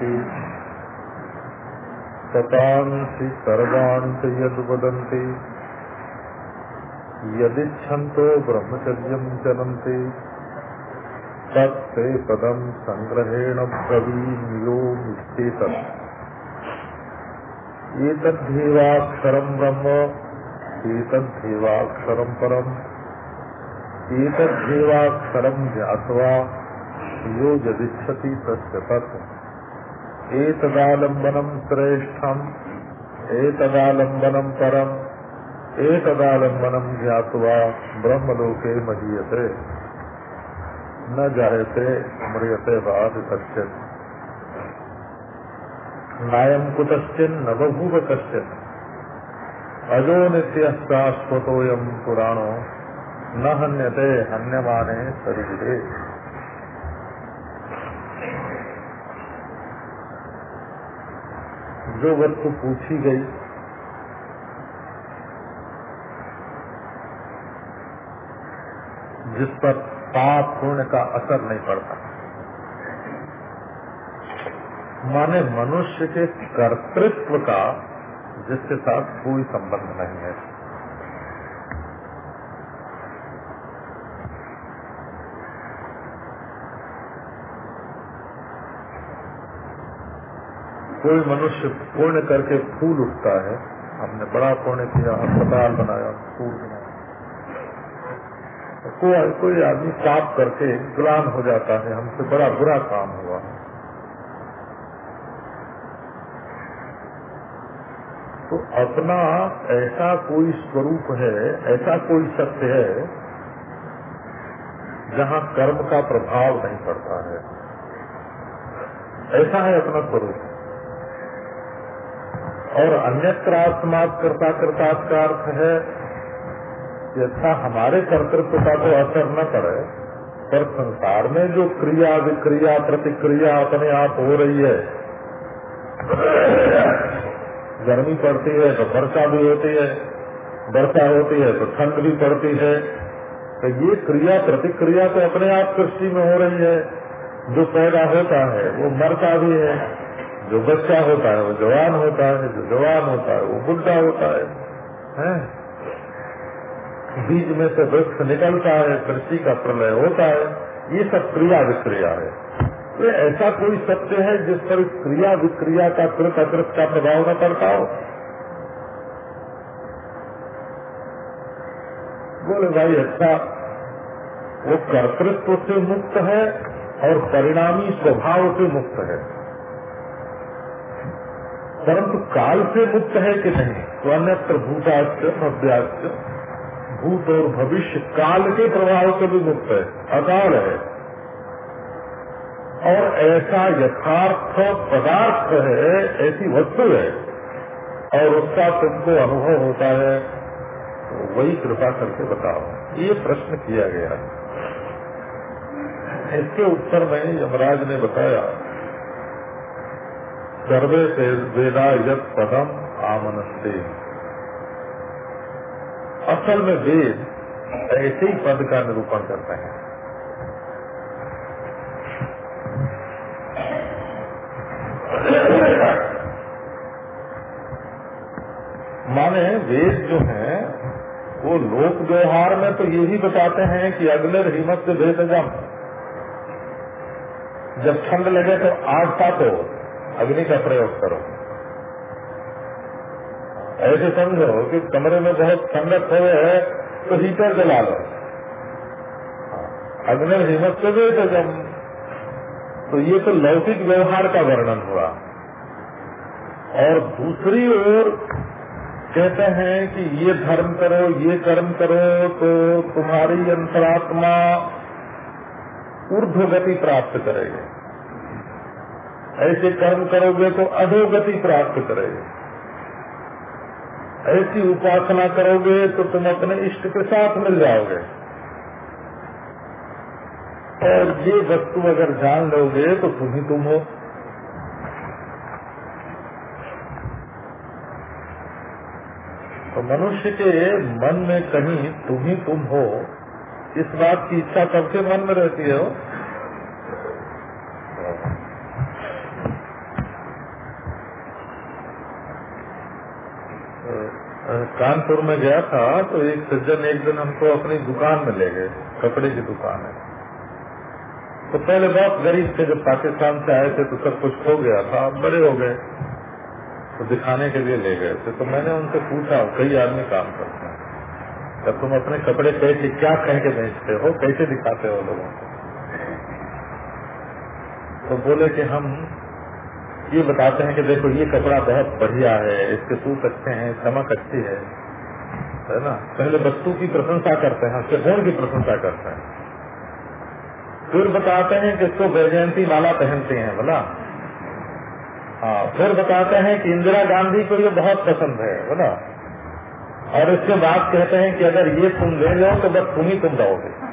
यत्पदमामनन्ति ततांसि सर्वांसि यद्वदन्ति यदिच्छन्तो ब्रह्मचर्यं चलन्ति तत्ते पदं सङ्ग्रहेण ब्रवीम्यो मिच्छेतम् एतद्धेवाक्षरं ब्रह्म एतद्धेवाक्षरं परम्। एतद्धेवाक्षरं ज्ञात्वा यो यदिच्छति तस्य तत्। एतदालम्बनम् श्रेष्ठम् एतदालम्बनम् परम् एतदालम्बनम् ज्ञात्वा ब्रह्मलोके महीयते न जायते म्रियते बाद कश्चित्। नायम् कुतश्चिन्, न बभूव कश्चित्। अजो नित्यः शाश्वतोऽयम् पुराणो, न हन्यते, हन्यमाने शरीरे जो वस्तु पूछी गई। जिस पर पाप पुण्य का असर नहीं पड़ता। माने मनुष्य के कर्तृत्व का, जिसके साथ कोई संबंध नहीं है। कोई मनुष्य पुण्य करके फूल उठता है हमने बड़ा पुण्य किया, अस्पताल बनाया, फूल बनाया। कोई कोई आदमी पाप करके ग्लान हो जाता है, हमसे बड़ा बुरा काम हुआ। तो अपना ऐसा कोई स्वरूप है, ऐसा कोई सत्य है, जहाँ कर्म का प्रभाव नहीं पड़ता है। ऐसा है अपना स्वरूप। और अन्यत्र आत्मात करता करता का अर्थ है अच्छा हमारे कर्तृत्व का तो असर न पड़े पर संसार में जो क्रिया, विक्रिया, प्रतिक्रिया अपने आप हो रही है, गर्मी पड़ती है तो वर्षा भी होती है, वर्षा होती है तो ठंड भी पड़ती है तो ये क्रिया, प्रतिक्रिया तो अपने आप सृष्टि में हो रही है, जो पैदा होता है, वो मरता भी है जो बच्चा होता है, वो जवान होता है, जो जवान होता है, वो बुढ़ा होता है? बीज में से वृक्ष निकलता है, कृषि का प्रलय होता है, ये सब क्रिया विक्रिया है। तो ऐसा कोई सत्य है जिस पर क्रिया विक्रिया का कृत अकृत का प्रभाव न पड़ता हो? बोले, भाई अच्छा वो कर्तृत्व से मुक्त है और परिणामी स्वभाव से मुक्त है। परंतु काल से मुक्त है कि नहीं? तो अन्यत्र भव्याच भूत और भविष्य काल के प्रभाव से भी मुक्त है, अकाल है। और ऐसा यथार्थ पदार्थ है, ऐसी वस्तु है, और उसका तुमको अनुभव होता है तो वही कृपा करके बताओ। ये प्रश्न किया गया। इसके उत्तर में यमराज ने बताया सर्वे वेदा यद पदम आमनस्ते। असल में वेद ऐसे ही पद का निरूपण करते हैं। माने वेद जो है, वो लोक व्यवहार में तो यही बताते हैं कि अगले हिम्मत से भेद जम। जब ठंड लगे तो आग तापो अग्नि का प्रयोग करो ऐसे समझो कि कमरे में बहुत ठंडक हो है तो हीटर जला लो। अग्नि हिम्मत से भेद जम तो ये तो लौकिक व्यवहार का वर्णन हुआ। और दूसरी ओर कहते हैं कि ये धर्म करो, ये कर्म करो तो तुम्हारी अंतरात्मा ऊर्ध्वगति प्राप्त करेगी। ऐसे कर्म करोगे तो अधोगति प्राप्त करेगी। ऐसी उपासना करोगे तो तुम अपने इष्ट के साथ मिल जाओगे। और ये वस्तु अगर जान लोगे तो तुम ही तुम हो। तो मनुष्य के मन में कहीं तुम ही तुम हो, इस बात की इच्छा सबके मन में रहती है। कानपुर में गया था तो एक सज्जन एक दिन हमको अपनी दुकान में ले गए, कपड़े की दुकान है। तो पहले बहुत गरीब थे, जब पाकिस्तान से आए थे तो सब कुछ खो गया था बड़े हो गए तो दिखाने के लिए ले गए थे। तो मैंने उनसे पूछा, कई आदमी काम करते हैं। जब तुम अपने कपड़े कैसे क्या कह के बेचते हो, कैसे दिखाते हो लोगों को? तो बोले कि हम ये बताते हैं कि देखो, ये कपड़ा बहुत बढ़िया है, इसके सूट अच्छे हैं, चमक अच्छी है। है ना? पहले वस्तु की प्रशंसा करते हैं, उसके गुण की प्रशंसा करते हैं। फिर बताते हैं कि इसको वैजयंती माला पहनते हैं, बोला। हाँ फिर बताते हैं कि इंदिरा गांधी को ये बहुत पसंद है, बोला। और इसके बाद कहते हैं कि अगर ये तुम ले लो तो बस तुम ही तुम रहोगे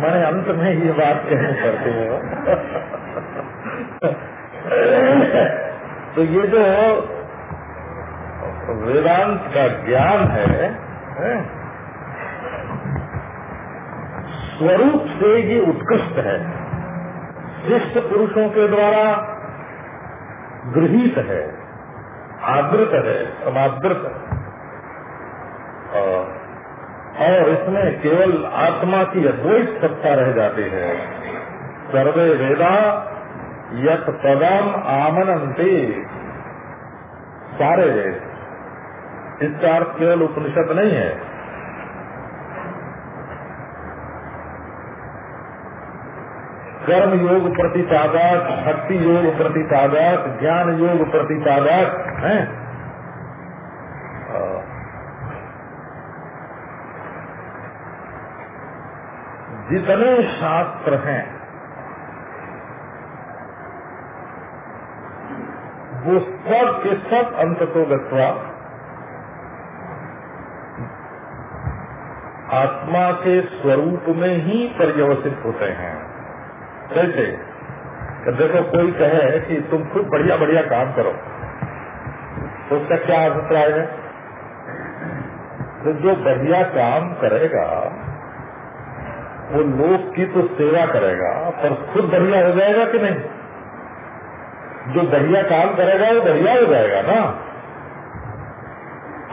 मैंने अंत में ये बात कहनी पड़ती है। तो ये जो वेदांत का ज्ञान है, है स्वरूप से ये उत्कृष्ट है। शिष्ट पुरुषों के द्वारा गृहित है आदृत है समादृत है। और इसमें केवल आत्मा की अद्वैत सत्ता रह जाती है। सर्वे वेदा यत पदम आमनंते सारे वेद। इसका अर्थ केवल उपनिषद नहीं है। कर्म योग प्रति प्रतिपादक भक्ति योग प्रति प्रतिपादक ज्ञान योग प्रति प्रतिपादक है? जितने शास्त्र हैं, वो सब के सब अंत को गत्वा आत्मा के स्वरूप में ही पर्यवसित होते हैं। कैसे देखो, कोई कहे कि तुम खूब बढ़िया बढ़िया काम करो तो उसका क्या अभिप्राय है? तो जो बढ़िया काम करेगा वो लोग की तो सेवा करेगा, पर खुद बढ़िया हो जाएगा कि नहीं? जो बढ़िया काम करेगा, वो बढ़िया हो जाएगा ना?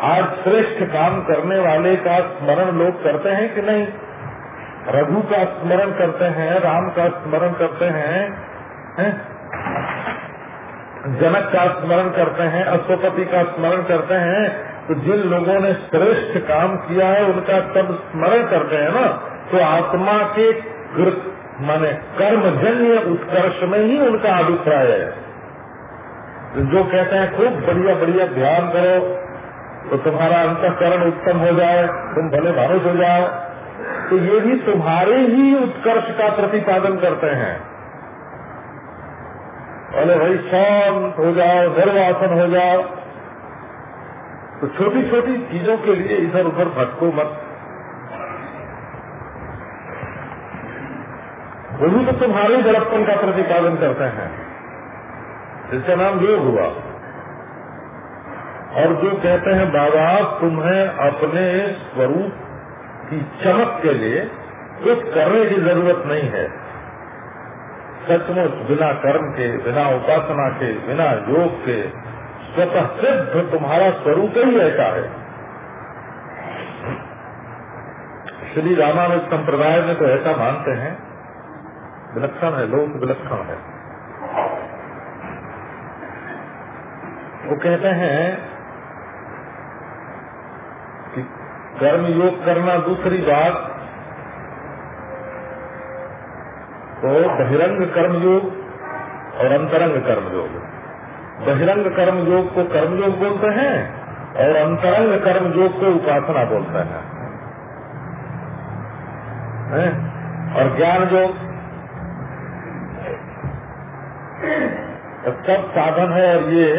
आज श्रेष्ठ काम करने वाले का स्मरण लोग करते हैं कि नहीं? रघु का स्मरण करते हैं, राम का स्मरण करते हैं, है? जनक का स्मरण करते हैं, अश्वपति का स्मरण करते हैं तो जिन लोगों ने श्रेष्ठ काम किया है, उनका सब स्मरण करते हैं ना? तो आत्मा के कृत माने कर्मजन्य उत्कर्ष में ही उनका अभिप्राय है। तो जो कहते हैं, खूब बढ़िया बढ़िया ध्यान करो तो तुम्हारा अंतकरण उत्तम हो जाए, तुम भले भानुष हो जाओ। तो ये भी तुम्हारे ही उत्कर्ष का प्रतिपादन करते हैं। अरे भाई, शांत हो जाओ निर्वासन हो जाओ। तो छोटी छोटी चीज़ों के लिए इधर उधर भटको मत। वो भी तो तुम्हारे बड़प्पन का प्रतिपादन करते हैं। इसका नाम योग हुआ। और जो कहते हैं, बाबा, तुम्हें अपने स्वरूप की चमक के लिए कुछ करने की ज़रूरत नहीं है। सचमुच बिना कर्म के, बिना उपासना के, बिना योग के स्वतः सिद्ध तुम्हारा स्वरूप ही ऐसा है। श्री रामानुज संप्रदाय में तो ऐसा मानते हैं विलक्षण है लोक विलक्षण है। वो कहते हैं कि कर्म योग करना दूसरी बात तो बहिरंग कर्म योग और अंतरंग कर्म योग। बहिरंग कर्म योग को कर्म योग बोलते हैं और अंतरंग कर्म योग को उपासना बोलते हैं। है? और ज्ञान योग सब साधन है और ये,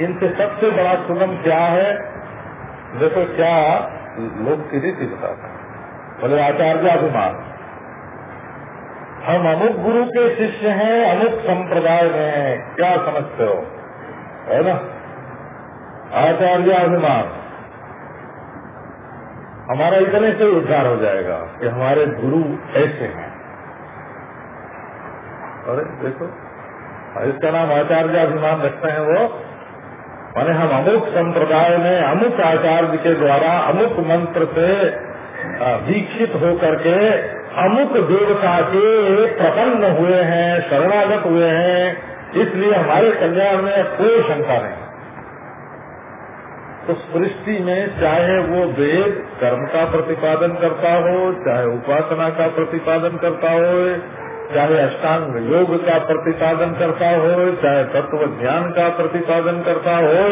इनसे सबसे बड़ा सुगम क्या है? देखो क्या लोग की रीति बताते बोले, आचार्य अभिमान, हम अमुक गुरु के शिष्य हैं, अमुक संप्रदाय में हैं, क्या समझते हो? है ना? आचार्याभिमान हमारा इतने से उद्धार हो जाएगा कि हमारे गुरु ऐसे हैं। अरे, देखो इसका नाम आचार्य अभिमान रखते हैं वो। माने हम अमुक संप्रदाय में, अमुक आचार्य के द्वारा, अमुक मंत्र से दीक्षित होकर के अमुक देवता के प्रपन्न हुए हैं, शरणागत हुए हैं। इसलिए हमारे कल्याण में कोई शंका नहीं। तो सृष्टि में चाहे वो वेद कर्म का प्रतिपादन करता हो, चाहे उपासना का प्रतिपादन करता हो चाहे अष्टांग योग का प्रतिपादन करता हो, चाहे तत्व ज्ञान का प्रतिपादन करता हो,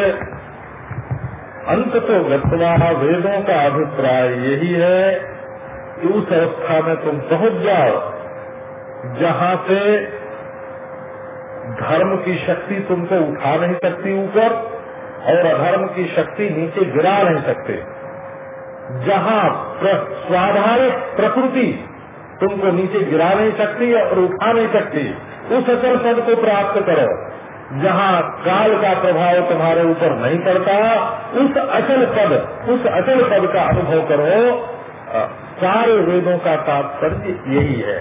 अंत तो गत्वा वेदों का अभिप्राय यही है कि उस अवस्था में तुम पहुँच जाओ, जहाँ से धर्म की शक्ति तुमको उठा नहीं सकती ऊपर और अधर्म की शक्ति नीचे गिरा नहीं सकते। जहाँ स्वाभाविक प्रकृति तुमको नीचे गिरा नहीं सकती और उठा नहीं सकती। उस अचल पद को प्राप्त करो। जहाँ काल का प्रभाव तुम्हारे ऊपर नहीं पड़ता, उस अचल पद, उस अचल पद का अनुभव करो। सारे वेदों का तात्पर्य यही है।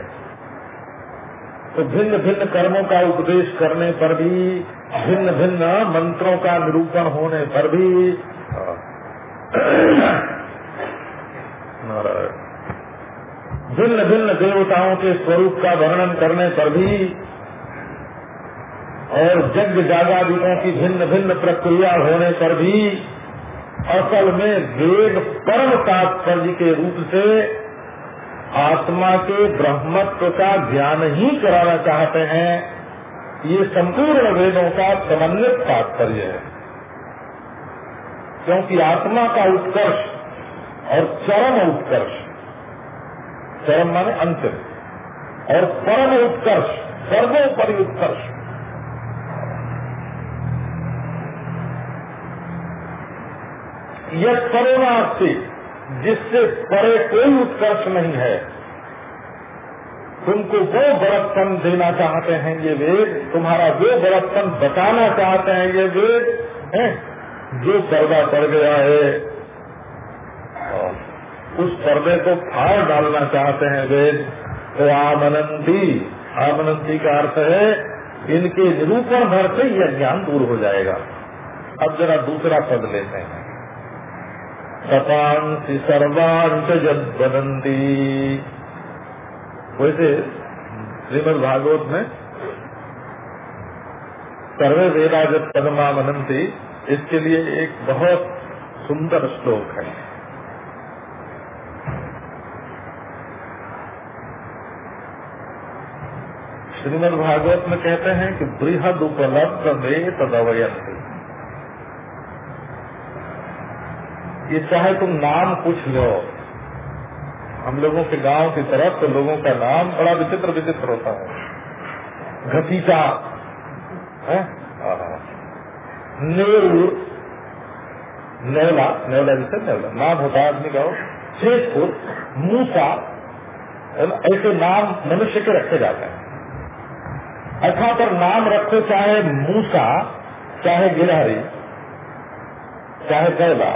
तो भिन्न भिन्न कर्मों का उपदेश करने पर भी भिन्न भिन्न मंत्रों का निरूपण होने पर भी भिन्न भिन्न देवताओं के स्वरूप का वर्णन करने पर भी और यज्ञ जागादिकों की भिन्न भिन्न प्रक्रिया होने पर भी असल में वेद परम तात्पर्य के रूप से आत्मा के ब्रह्मत्व का ज्ञान ही कराना चाहते हैं, ये संपूर्ण वेदों का समन्वित तात्पर्य है। क्योंकि आत्मा का उत्कर्ष और चरम उत्कर्ष चरम माने अंतिम। और परम उत्कर्ष, सर्वोपरि उत्कर्ष। यह करुणार्थी जिससे परे कोई उत्कर्ष नहीं है। तुमको वो बड़प्पन देना चाहते हैं ये वेद, तुम्हारा वो बड़प्पन बचाना चाहते हैं ये वेद, है? जो पर्दा पड़ गया है। उस पर्दे को फाड़ डालना चाहते हैं वेद। तो आमनंदी आमनंदी का अर्थ है, इनके निरूपण भर से यह ज्ञान दूर हो जाएगा। अब जरा दूसरा पद लेते हैं। तपांसी सर्वांश जदंती वैसे श्रीमद भागवत में सर्वे वेदा जब पदमा मनंती इसके लिए एक बहुत सुंदर श्लोक है। श्रीमद भागवत में कहते हैं कि बृहद उपलब्ध में तदवयंती ये चाहे तुम नाम पूछ लो। हम लोगों के गाँव की तरफ़ तो लोगों का नाम बड़ा विचित्र विचित्र होता है। घसीटा है? नेरूर नेवला नेवला जिसे नेवला। नाम होता है आदमी का। शेखपुर मूसा ऐसे नाम मनुष्य के रखे जाते हैं। अच्छा पर नाम रखो चाहे मूसा, चाहे गिरहरी, चाहे गैला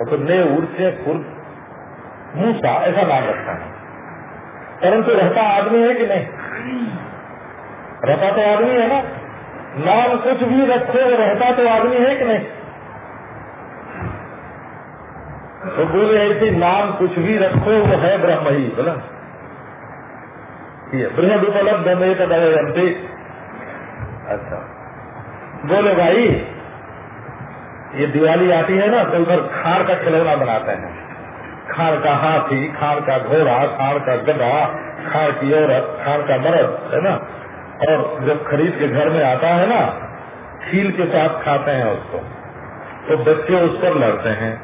और तो ने उर्से खुर्द मूसा, ऐसा नाम रखता है। परंतु रहता आदमी है कि नहीं? रहता तो आदमी है ना? नाम कुछ भी रखे रहता तो आदमी है कि नहीं? तो बोले ऐसे नाम कुछ भी रखो, वो है ब्रह्म ही, बोला। बृहद उपलब्ध में तदयंती अच्छा। बोले, भाई, ये दिवाली आती है ना तो उधर खाड़ का खिलौना बनाते हैं। खाड़ का हाथी खाड़ का घोड़ा खाड़ का गधा खान की औरत खान का मर्द, है ना? और जब खरीद के घर में आता है ना, खील के साथ खाते हैं उसको। तो बच्चे उस पर लड़ते हैं।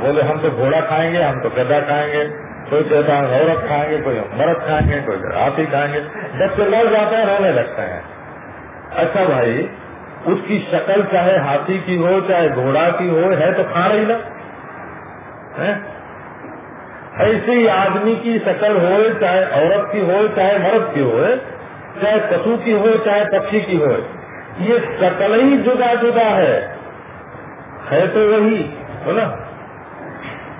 बोले, हम तो घोड़ा खाएँगे, हम तो गदा खाएँगे। कोई कहता है, औरत खाएँगे, कोई मर्द खाएँगे, कोई हाथी खाएँगे बच्चे लड़ जाते हैं, रोने लगते हैं। अच्छा भाई, उसकी शक्ल चाहे हाथी की हो, चाहे घोड़ा की हो, है तो खा रही ना? है? ऐसे ही आदमी की शक्ल हो, चाहे औरत की हो, चाहे मर्द की हो, चाहे पशु की हो, चाहे पक्षी की हो, ये शकल ही जुदा जुदा है। है तो वही, है ना?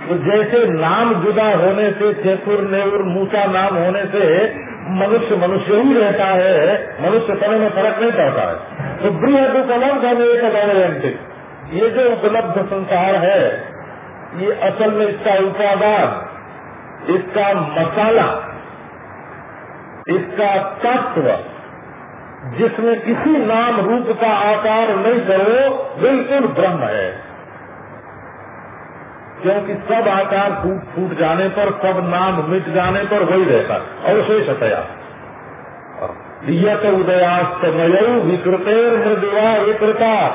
तो जैसे नाम जुदा होने से चेतुर नेवर मूसा नाम होने से मनुष्य मनुष्य ही रहता है, मनुष्य समय में फ़र्क नहीं पड़ता है। तो बृहद उपलब्ध है एक अगणयंतिक ये जो उपलब्ध संसार है, ये असल में इसका उपादान, इसका मसाला, इसका तत्व, जिसमें किसी नाम रूप का आकार नहीं करो, बिल्कुल ब्रह्म है। क्योंकि सब आकार फूट फूट जाने पर, सब नाम मिट जाने पर वही रहता है। अवशेषतया यत उदयास्तमय विकृतेर मृदुआ विकृता।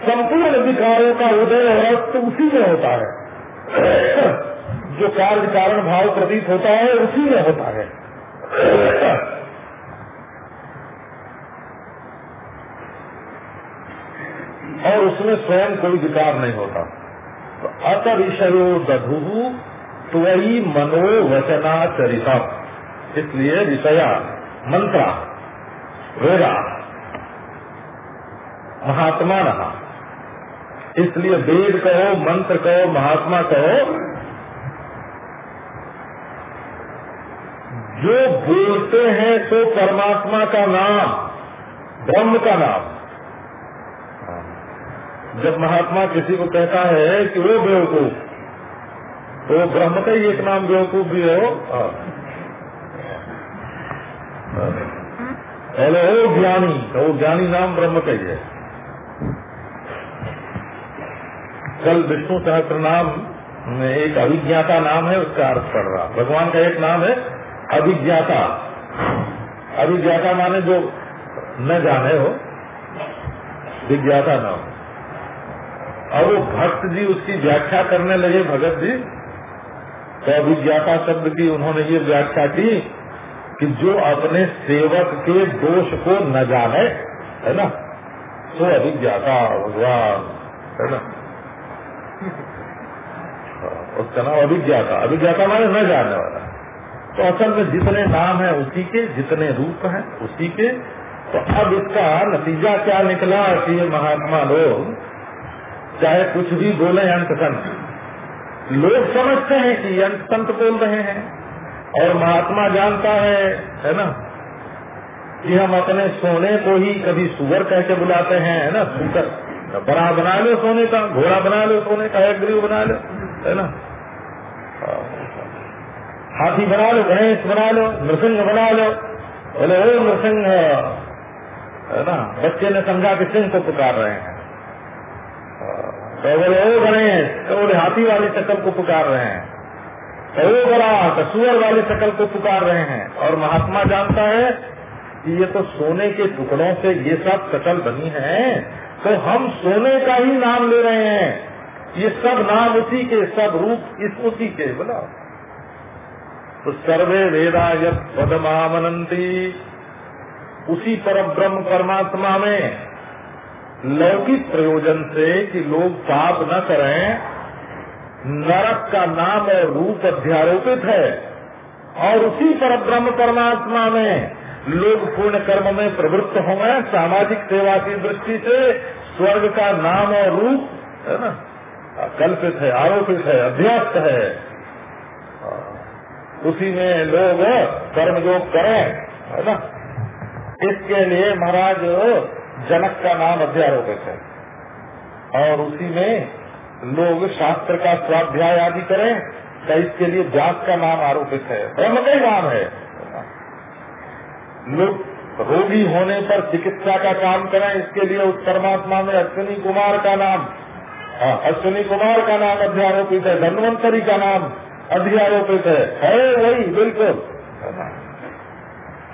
संपूर्ण विकारों का उदय और अस्त उसी में होता है। जो कार्य कारण भाव प्रतीत होता है, उसी में होता है। और उसमें स्वयं कोई विकार नहीं होता। तो अत विषयो दधु त्वी मनोवचना चरिता इसलिए विषया, मंत्रा, वेदा महात्मा रहा इसलिए वेद कहो, मंत्र कहो, महात्मा कहो, जो बोलते हैं तो परमात्मा का नाम, ब्रह्म का नाम। जब महात्मा किसी को कहता है कि वो बेवकूफ़ तो ब्रह्म का ही एक नाम बेवकूफ़ भी हो पहले हो ज्ञानी तो वो ज्ञानी नाम ब्रह्म का ही है। कल विष्णु सहस्त्र नाम में एक अभिज्ञाता नाम है, उसका अर्थ पड़ रहा। भगवान का एक नाम है, अभिज्ञाता। अभिज्ञाता माने जो न जाने हो, विज्ञाता न हो। और वो भक्त जी उसकी व्याख्या करने लगे, भगत जी। तो अभिज्ञाता शब्द की उन्होंने ये व्याख्या की कि जो अपने सेवक के दोष को न जाने, है ना? तो अभिज्ञाता, भगवान, है ना? उसका नाम अभिज्ञाता। अभिज्ञाता माने न जानने वाला। तो असल में जितने नाम है उसी के, जितने रूप हैं उसी के। तो अब इसका नतीजा क्या निकला कि ये महात्मा लोग चाहे कुछ भी बोले अंत संत लोग समझते हैं कि अंत संत बोल रहे हैं, और महात्मा जानता है है ना? कि हम अपने सोने को ही कभी सुअर कह बुलाते हैं, है ना? सुकर बड़ा बना लो सोने का, घोड़ा बना लो सोने का ग्रीव बना लो, है ना? हाथी बना लो, गणेश बना लो, नृसिंह बना लो। बोले, ओ नृसिंह, है ना? बच्चे ने समझा कि सिंह को पुकार रहे हैं। तो ओ गणेश तो बोले हाथी वाली शक्ल को पुकार रहे हैं। तो वो बड़ा तो सुअर वाली शक्ल को पुकार रहे हैं। और महात्मा जानता है कि ये तो सोने के टुकड़ों से ये सब शक्ल बनी है। तो हम सोने का ही नाम ले रहे हैं। ये सब नाम उसी के, सब रूप इस उसी के, बोला। तो सर्वे वेदा यद पदमामनंती। उसी पर ब्रह्म परमात्मा में लौकिक प्रयोजन से कि लोग पाप न करें। नरक का नाम और रूप अध्यारोपित है। और उसी पर ब्रह्म परमात्मा में लोग पूर्ण कर्म में प्रवृत्त होंगे। सामाजिक सेवा की दृष्टि से स्वर्ग का नाम और रूप, है ना, कल्पित है, आरोपित है अध्यास्त है। उसी में लोग कर्म योग करें, है ना। इसके लिए महाराज जनक का नाम अध्यारोपित है और उसी में लोग शास्त्र का स्वाध्याय आदि करें तो इसके लिए जात का नाम आरोपित है। ब्रह्म का ही नाम है। लोग रोगी होने पर चिकित्सा का काम करें, इसके लिए उस परमात्मा में अश्विनी कुमार का नाम अश्विनी कुमार का नाम अध्यारोपित है, धनवंतरी का नाम अध्यारोपित है। है वही, बिल्कुल।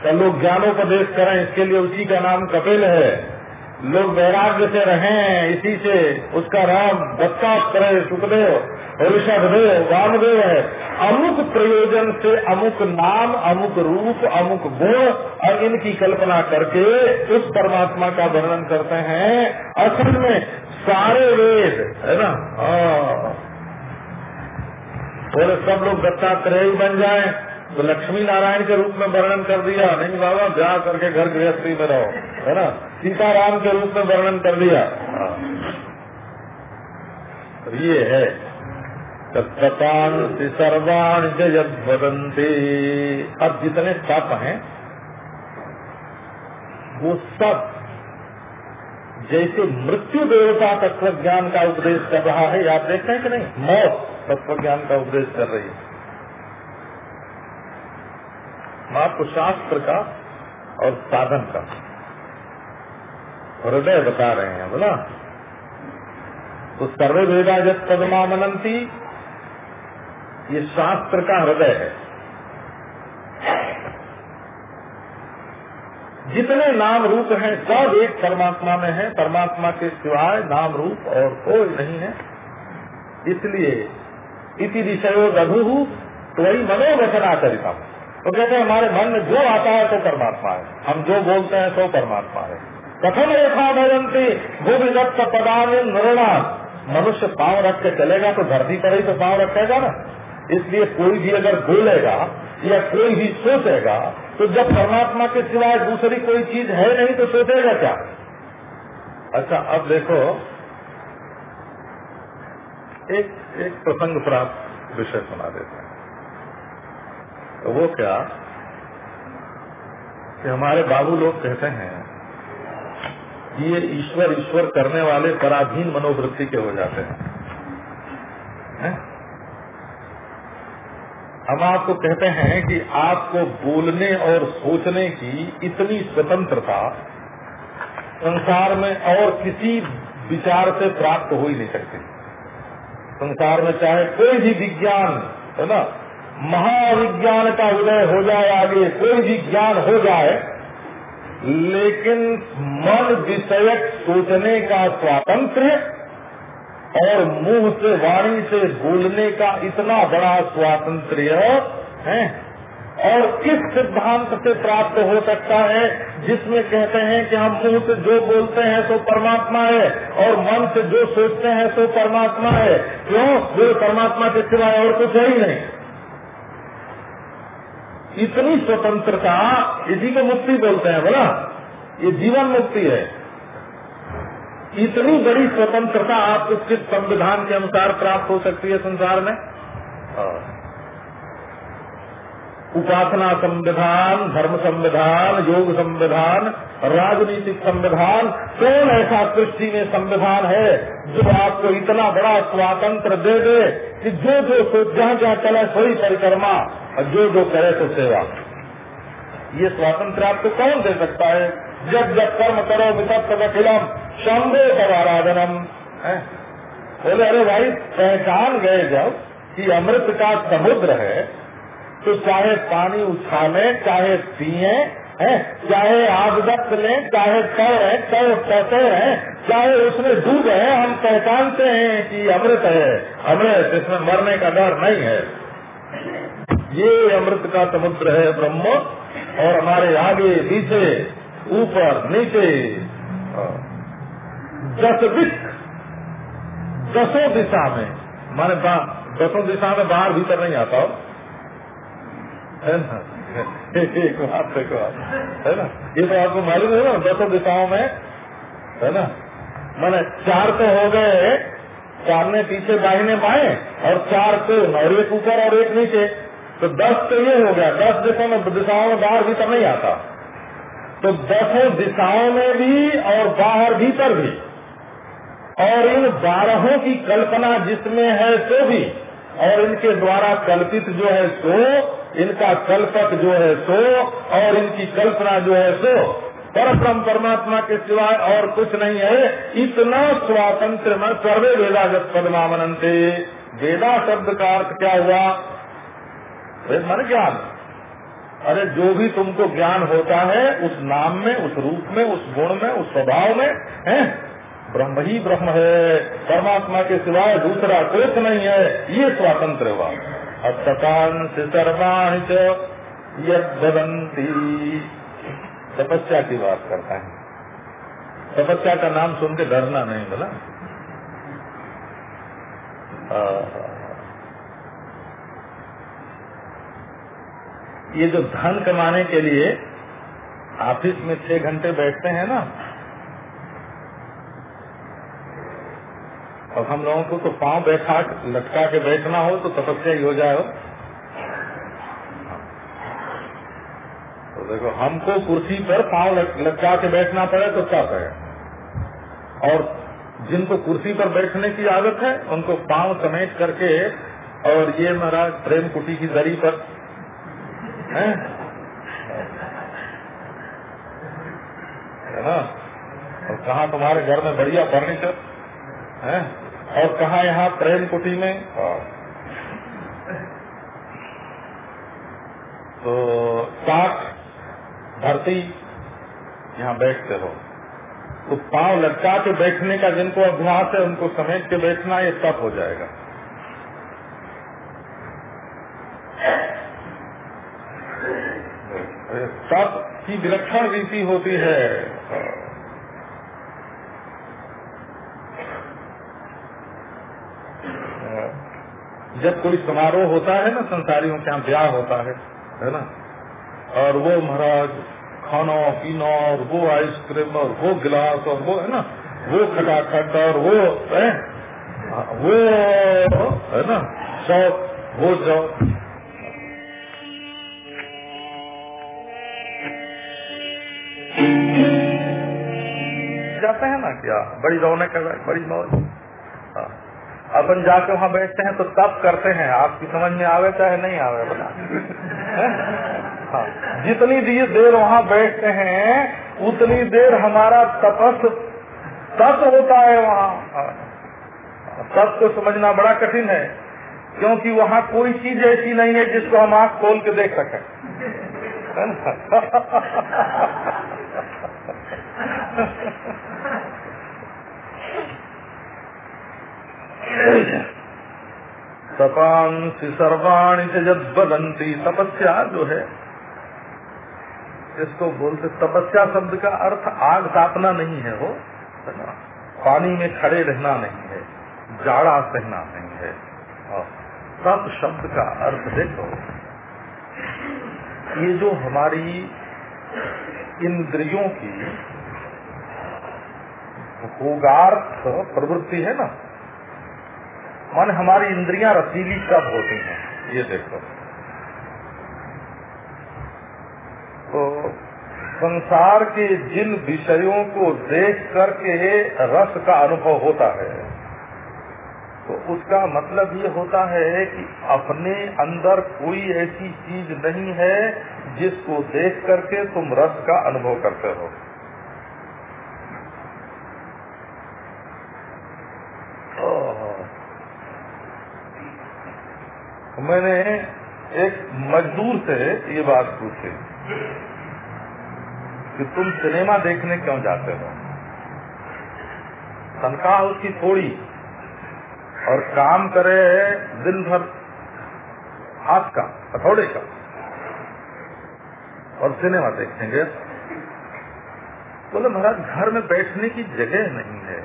तो लोग ज्ञानोपदेश करें, इसके लिए उसी का नाम कपिल है। लोग वैराग्य से रहें, इसी से उसका राम दत्तात्रेय सुखदेव ऋषभदेव वामदेव है। अमुक प्रयोजन से अमुक नाम, अमुक रूप, अमुक गुण और इनकी कल्पना करके उस परमात्मा का वर्णन करते हैं। असल में सारे वेद, है ना? और सब लोग दत्तात्रेय बन जाएँ। तो लक्ष्मी नारायण के रूप में वर्णन कर दिया, नहीं बाबा ब्याह करके घर गृहस्थी में रहो, है ना? सीताराम के रूप में वर्णन कर दिया। हाँ। तो ये है। तत्तांति सर्वाण जयद वदंती अब जितने तप हैं, वो सब जैसे मृत्यु देवता तत्व ज्ञान का उपदेश कर रहा है आप देखते हैं कि नहीं? मौत तत्व ज्ञान का उपदेश कर रही है। आपको शास्त्र का और साधन का। हृदय बता रहे हैं, बोला। तो सर्वे वेदा जब पदमा मनंती ये शास्त्र का हृदय है। जितने नाम रूप हैं, सब एक परमात्मा में है। परमात्मा के सिवाय नाम रूप और कोई नहीं है। इसलिए इसी विषय रघु तो वही मनोवचना चरिता तो कहते हैं, हमारे मन में जो आता है तो परमात्मा है। हम जो बोलते हैं तो परमात्मा है। कथम रेखा भजंती भूमिदत्त पदान नृणा। मनुष्य पाँव रख के चलेगा तो धरती पर ही तो पाँव रखेगा ना। इसलिए कोई भी अगर बोलेगा, या कोई भी सोचेगा तो जब परमात्मा के सिवाय दूसरी कोई चीज़ है नहीं तो सोचेगा क्या? अच्छा अब देखो, एक एक प्रसंग प्राप्त विषय सुना देते हैं। तो वो क्या कि हमारे बाबू लोग कहते हैं कि ये ईश्वर ईश्वर करने वाले पराधीन मनोवृत्ति के हो जाते हैं। है? हम आपको कहते हैं कि आपको बोलने और सोचने की इतनी स्वतंत्रता संसार में और किसी विचार से प्राप्त हो ही नहीं सकती। संसार में चाहे कोई भी विज्ञान, है ना? महाविज्ञान का उदय हो जाए, आगे कोई भी ज्ञान हो जाए, लेकिन मन विषयक सोचने का स्वातंत्र और मुँह से वाणी से बोलने का इतना बड़ा स्वातंत्र है, और किस सिद्धांत से प्राप्त हो सकता है, जिसमें कहते हैं कि हम मुँह से जो बोलते हैं तो परमात्मा है, और मन से जो सोचते हैं तो परमात्मा है। क्यों? वो परमात्मा के सिवाय और कुछ है ही नहीं। इतनी स्वतंत्रता इसी को मुक्ति बोलते हैं, बोला? ये जीवन मुक्ति है। इतनी बड़ी स्वतंत्रता आपको किस संविधान के अनुसार प्राप्त हो सकती है संसार में। उपासना संविधान, धर्म संविधान, योग संविधान, राजनीतिक संविधान, कौन ऐसा सृष्टि में संविधान है जो आपको इतना बड़ा स्वातंत्र दे दे कि जो जो जहाँ जहाँ चले सोई परिक्रमा। और जो जो करे तो सेवा। ये स्वातंत्र आपको कौन दे सकता है? जब जब कर्म करो वितप अखिलम शंभे कर आराधनम। बोले, अरे भाई, पहचान गए जब कि अमृत का समुद्र है तो चाहे पानी उछाले चाहे पिए, है? चाहे आगदत्त लें, चाहे तैर है तैर तैर है, चाहे उसमें डूब है, हम पहचानते हैं कि अमृत है। अमृत इसमें मरने का डर नहीं है। ये अमृत का समुद्र है ब्रह्म, और हमारे आगे, पीछे, ऊपर, नीचे दस दिख, दसों दिशा में, माने दसों दिशा में बाहर भीतर नहीं आता हो। है ना? एक बात है ना? ये तो आपको मालूम है ना, दसों दिशाओं में, है ना? मैंने चार तो हो गए सामने पीछे दाहिने बाएँ, और चार तो और एक ऊपर और एक नीचे। तो दस तो ये हो गया, दस दिशा में, दिशाओं में बाहर भीतर नहीं आता। तो दसों दिशाओं में भी और बाहर भीतर भी। और इन बारहों की कल्पना जिसमें है सो भी, और इनके द्वारा कल्पित जो है सो, इनका कल्पक जो है सो, और इनकी कल्पना जो है सो परम परमात्मा के सिवाय और कुछ नहीं है। इतना स्वातंत्र में सर्वे वेदागत पदमावनते। वेदा शब्द का अर्थ क्या हुआ? वेद मन ज्ञान अरे जो भी तुमको ज्ञान होता है, उस नाम में, उस रूप में, उस गुण में, उस स्वभाव में, है? ब्रह्म ही ब्रह्म है। परमात्मा के सिवाय दूसरा कुछ नहीं है। ये स्वातंत्र हुआ। अर्थकांश सर्वाणी यदंती तपस्या की बात करता है। तपस्या का नाम सुन के डरना नहीं बोला ये जो धन कमाने के लिए ऑफ़िस में छह घंटे बैठते हैं ना, और हम लोगों को तो पाँव बैठा, लटका के बैठना हो तो तपस्या ही हो जाए हो। तो देखो, हमको कुर्सी पर पाँव लटका के बैठना पड़े तो क्या कहे और जिनको कुर्सी पर बैठने की आदत है, उनको पाँव समेट करके, और ये महाराज प्रेम कुटी की दरी पर है? ना? और कहा तुम्हारे घर में बढ़िया फर्नीचर? है? और कहा यहाँ प्रेम कुटी में? तो साठ धरती, यहाँ बैठते हो। तो पाँव लटका के बैठने का जिनको अभ्यास है, उनको समेट के बैठना, ये तप हो जाएगा। तप की विलक्षण रीति होती है। जब कोई समारोह होता है ना, संसारियों के यहाँ ब्याह होता है है ना? और वो महाराज खाना, पीना, और वो आइसक्रीम, और वो गिलास, और वो, है ना? वो खटाखट, और वो, है? वो, है ना? शौक वो शौक क्या। बड़ी रौनक है, बड़ी मौज। अपन जाके वहाँ बैठते हैं तो तब करते हैं। आपकी समझ में आवे चाहे नहीं आवे बता हाँ? जितनी देर वहाँ बैठते हैं, उतनी देर हमारा तपस, तप होता है वहाँ। तप को समझना बड़ा कठिन है, क्योंकि वहाँ कोई चीज़ ऐसी नहीं है जिसको हम आँख खोल के देख सकें। तपांसी सर्वाणी से जब बदंती तपस्या जो है, इसको बोलते तपस्या शब्द का अर्थ आग तापना नहीं है वो पानी में खड़े रहना नहीं है, जाड़ा सहना नहीं है। और तप शब्द का अर्थ देखो, ये जो हमारी इंद्रियों की भोगार्थ प्रवृत्ति है ना मन हमारी इंद्रियाँ रसीली कब होती हैं, ये देखो। तो संसार के जिन विषयों को देख करके रस का अनुभव होता है तो उसका मतलब ये होता है कि अपने अंदर कोई ऐसी चीज़ नहीं है जिसको देख करके तुम रस का अनुभव करते हो। मैंने एक मजदूर से ये बात पूछी कि तुम सिनेमा देखने क्यों जाते हो? तनख्वाह उसकी थोड़ी और काम करे दिन भर हाथ का, हथौड़े का। और सिनेमा देखेंगे। बोले तो महाराज, घर में बैठने की जगह नहीं है।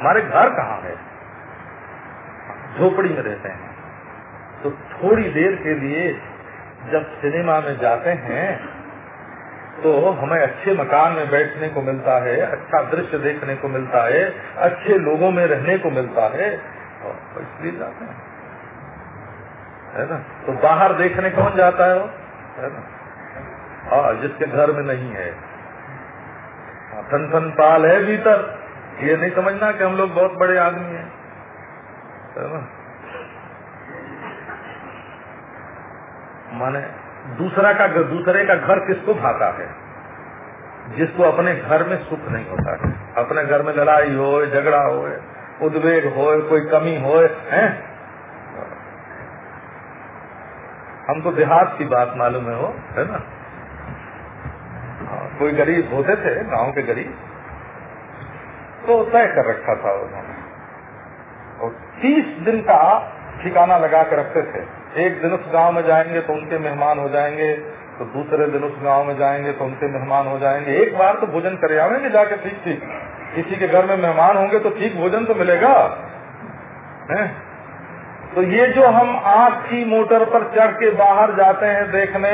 हमारे घर कहाँ है? झोपड़ी में रहते हैं। तो थोड़ी देर के लिए जब सिनेमा में जाते हैं तो हमें अच्छे मकान में बैठने को मिलता है अच्छा दृश्य देखने को मिलता है, अच्छे लोगों में रहने को मिलता है, और इसलिए जाते हैं। है ना? तो बाहर देखने कौन जाता है वो? है ना? हाँ जिसके घर में नहीं है। थन थन पाल है भीतर। ये नहीं समझना कि हम लोग बहुत बड़े आदमी हैं। है ना? माने दूसरा का दूसरे का घर किसको भाता है? जिसको अपने घर में सुख नहीं होता है। अपने घर में लड़ाई हो झगड़ा हो उद्वेग हो कोई कमी हो? है हमको देहात की बात मालूम है वो है ना? हाँ, कोई गरीब होते थे गाँव के गरीब तो तय कर रखा था उन्होंने। और तीस दिन का ठिकाना लगा कर रखते थे। एक दिन उस गाँव में जाएँगे तो उनके मेहमान हो जाएँगे तो दूसरे दिन उस गाँव में जाएँगे तो उनके मेहमान हो जाएँगे। एक बार तो भोजन करे आवेंगे जाके ठीक ठीक। किसी के घर में मेहमान होंगे तो ठीक भोजन तो मिलेगा। है? तो ये जो हम आँख की मोटर पर चढ़ के बाहर जाते हैं देखने,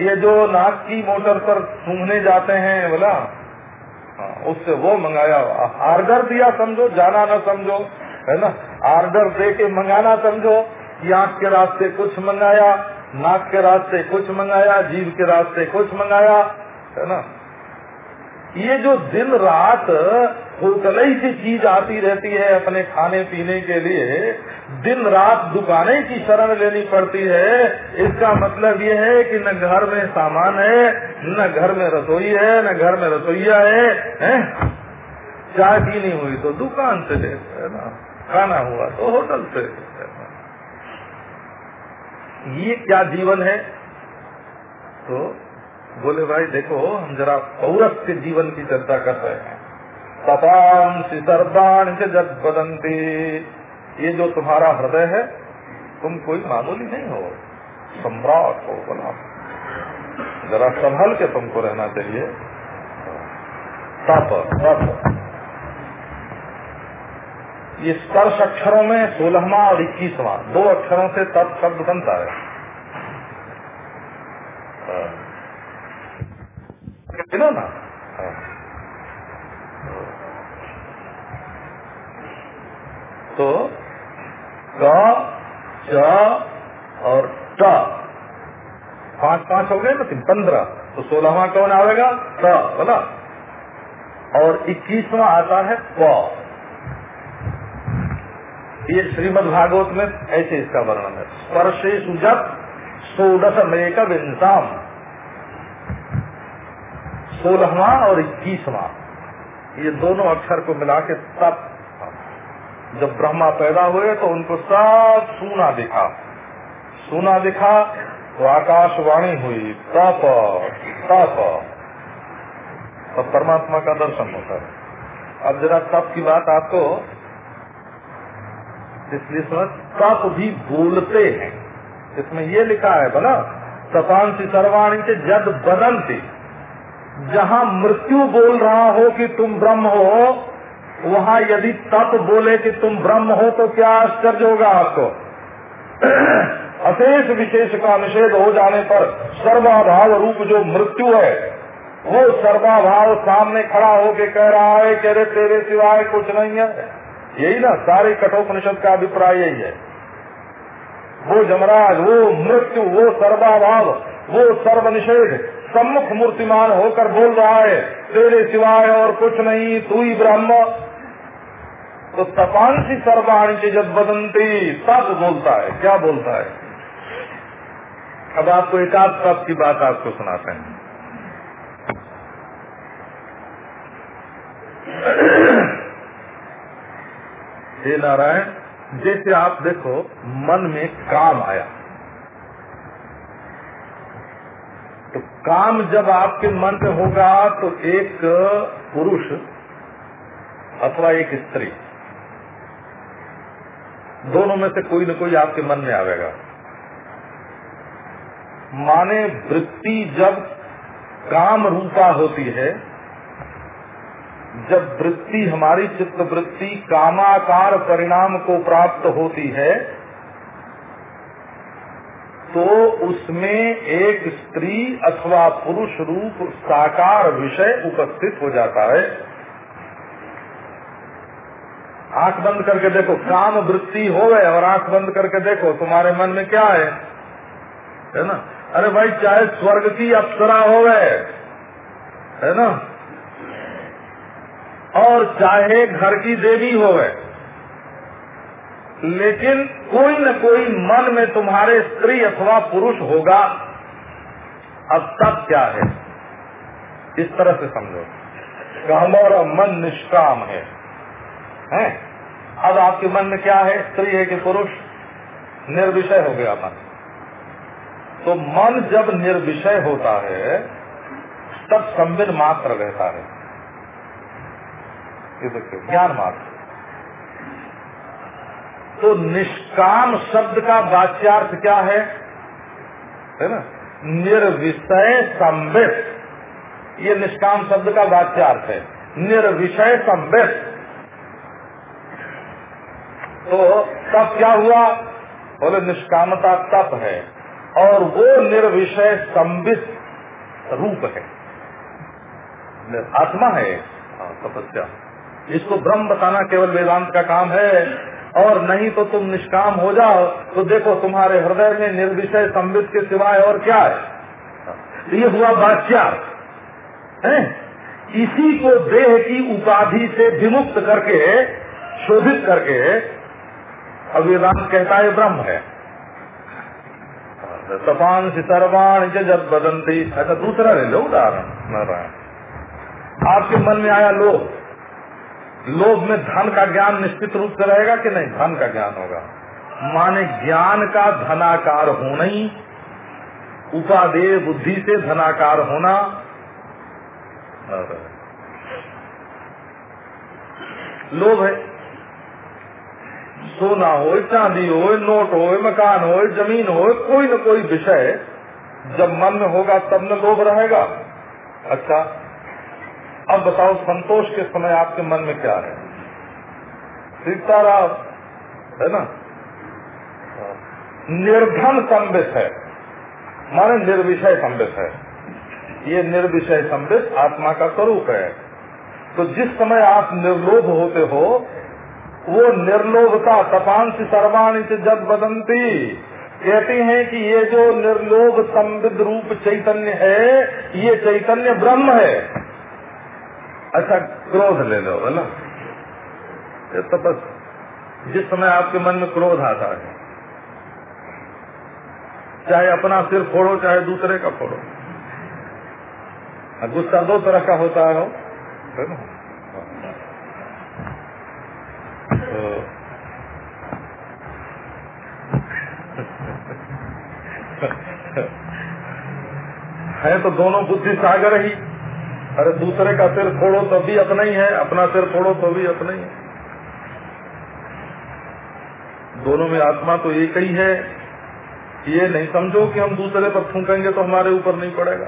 ये जो नाक की मोटर पर सूंघने जाते हैं, बोला? उससे वो मंगाया, आर्डर दिया समझो, जाना ना समझो, है ना? आर्डर दे के मंगाना समझो आँख के रास्ते कुछ मंगाया, नाक के रास्ते कुछ मंगाया जीव के रास्ते कुछ मंगाया, है ना? ये जो दिन रात होटलई सी चीज़ आती रहती है अपने खाने पीने के लिए दिन रात दुकानें की शरण लेनी पड़ती है इसका मतलब ये है कि न घर में सामान है न घर में रसोई है न घर में रसोईया है, है? चाय पीनी हुई तो दुकान से ले ना? खाना हुआ तो होटल से ये क्या जीवन है? तो बोले, भाई देखो, हम जरा पौरख के जीवन की चर्चा कर रहे हैं। तपांसी सर्वाण से जग बदंती। ये जो तुम्हारा हृदय है, तुम कोई मामूली नहीं हो। सम्राट हो बना। जरा संभल के तुमको रहना चाहिए। तप तप ये स्पर्श अक्षरों में सोलहवा और इक्कीसवा। दो अक्षरों से तप शब्द बनता है। ना तो क च और ट पाँच पाँच हो गए ना पंद्रह। तो सोलहवा कौन आएगा ट बोला और इक्कीसवा आता है प ये श्रीमद भागवत में ऐसे इसका वर्णन है। स्पर्शे सुजत सोदश मेक विंसाम सोलहवा और इक्कीसवा ये दोनों अक्षर को मिला के तप जब ब्रह्मा पैदा हुए तो उनको सब सूना दिखा। सूना दिखा तो आकाशवाणी हुई, तप तप। तब परमात्मा का दर्शन होता है। अब जरा तप की बात आपको इसलिए समझ, तप भी बोलते हैं। इसमें ये लिखा है, बोला, तपांसी सर्वाणी से जद बदलती जहाँ मृत्यु बोल रहा हो कि तुम ब्रह्म हो, वहाँ यदि तप बोले कि तुम ब्रह्म हो तो क्या आश्चर्य होगा आपको? अशेष विशेष का निषेध हो जाने पर सर्वाभाव रूप जो मृत्यु है, वो सर्वाभाव सामने खड़ा होके कह रहा है कि अरे तेरे सिवाय कुछ नहीं है। यही ना, सारे कठोपनिषद का अभिप्राय यही है। वो जमराज, वो मृत्यु, वो सर्वाभाव, वो सर्वनिषेध सम्मुख मूर्तिमान होकर बोल रहा है, तेरे सिवाय और कुछ नहीं, तू ही ब्रह्म। तो तपांसी सर्वाणी जब बदंती तब बोलता है। क्या बोलता है? अब आपको एक आध तप की बात आपको सुनाते हैं। हे नारायण, जैसे आप देखो, मन में काम आया। तो काम जब आपके मन में होगा तो एक पुरुष अथवा एक स्त्री, दोनों में से कोई न कोई आपके मन में आवेगा। माने वृत्ति जब काम रूपा होती है, जब वृत्ति, हमारी चित्त वृत्ति कामाकार परिणाम को प्राप्त होती है तो उसमें एक स्त्री अथवा पुरुष रूप साकार विषय उपस्थित हो जाता है। आँख बंद करके देखो, काम वृत्ति हो गए, और आँख बंद करके देखो, तुम्हारे मन में क्या है? है ना? अरे भाई, चाहे स्वर्ग की अप्सरा हो गए, है ना? और चाहे घर की देवी हो गए लेकिन कोई न कोई मन में तुम्हारे स्त्री अथवा पुरुष होगा। अब तब क्या है? इस तरह से समझो। हमारा मन निष्काम है। हैं? अब आपके मन में क्या है? स्त्री है कि पुरुष? निर्विषय हो गया मन। तो मन जब निर्विषय होता है, तब संबित मात्र रहता है। ये देखिए, ज्ञान मात्र। तो निष्काम शब्द का वाच्यार्थ क्या है? है ना? निर्विषय संबित ये निष्काम शब्द का वाच्यार्थ है। निर्विषय संबित तो तब क्या हुआ? बोले निष्कामता तप है और वो निर्विषय संबित रूप है। आत्मा है। हाँ, तपस्या। इसको ब्रह्म बताना केवल वेदांत का काम है। और नहीं तो तुम निष्काम हो जाओ। तो देखो तुम्हारे हृदय में निर्विषय संबित के सिवाय और क्या है? ये हुआ वाच्यार इसी को देह की उपाधि से विमुक्त करके शोधित करके, अब ये राम कहता है, ब्रह्म है। तपान सर्वाण जब बदंती। ऐसा दूसरा ले लो उदाहरण, नारायण। आपके मन में आया लोभ। लोभ में धन का ज्ञान निश्चित रूप से रहेगा कि नहीं? धन का ज्ञान होगा। माने ज्ञान का धनाकार होना ही, उपादेय बुद्धि से धनाकार होना। लोभ है। सोना हो चांदी हो नोट हो मकान हो ज़मीन हो कोई न कोई विषय जब मन में होगा तब न लोभ रहेगा। अच्छा अब बताओ संतोष के समय आपके मन में क्या है? सीताराम, है ना? निर्धन संबित है। माने निर्विषय संबित है। ये निर्विषय संबित आत्मा का स्वरूप है। तो जिस समय आप निर्लोभ होते हो, वो निर्लोभता तपांश सर्वाणी से जब बदंती। कहती हैं कि ये जो निर्लोभ संबित रूप चैतन्य है, ये चैतन्य ब्रह्म है। अच्छा क्रोध ले लो, है ना? तो बस, जिस समय आपके मन में क्रोध आता है, चाहे अपना सिर फोड़ो, चाहे दूसरे का फोड़ो। गुस्सा दो तरह का होता है ना? तो है तो दोनों बुद्धि सागर ही। अरे दूसरे का सिर फोड़ो तो भी अपना ही है, अपना सिर फोड़ो तो भी अपना ही है। दोनों में आत्मा तो एक ही है। ये नहीं समझो कि हम दूसरे पर फूकेंगे तो हमारे ऊपर नहीं पड़ेगा।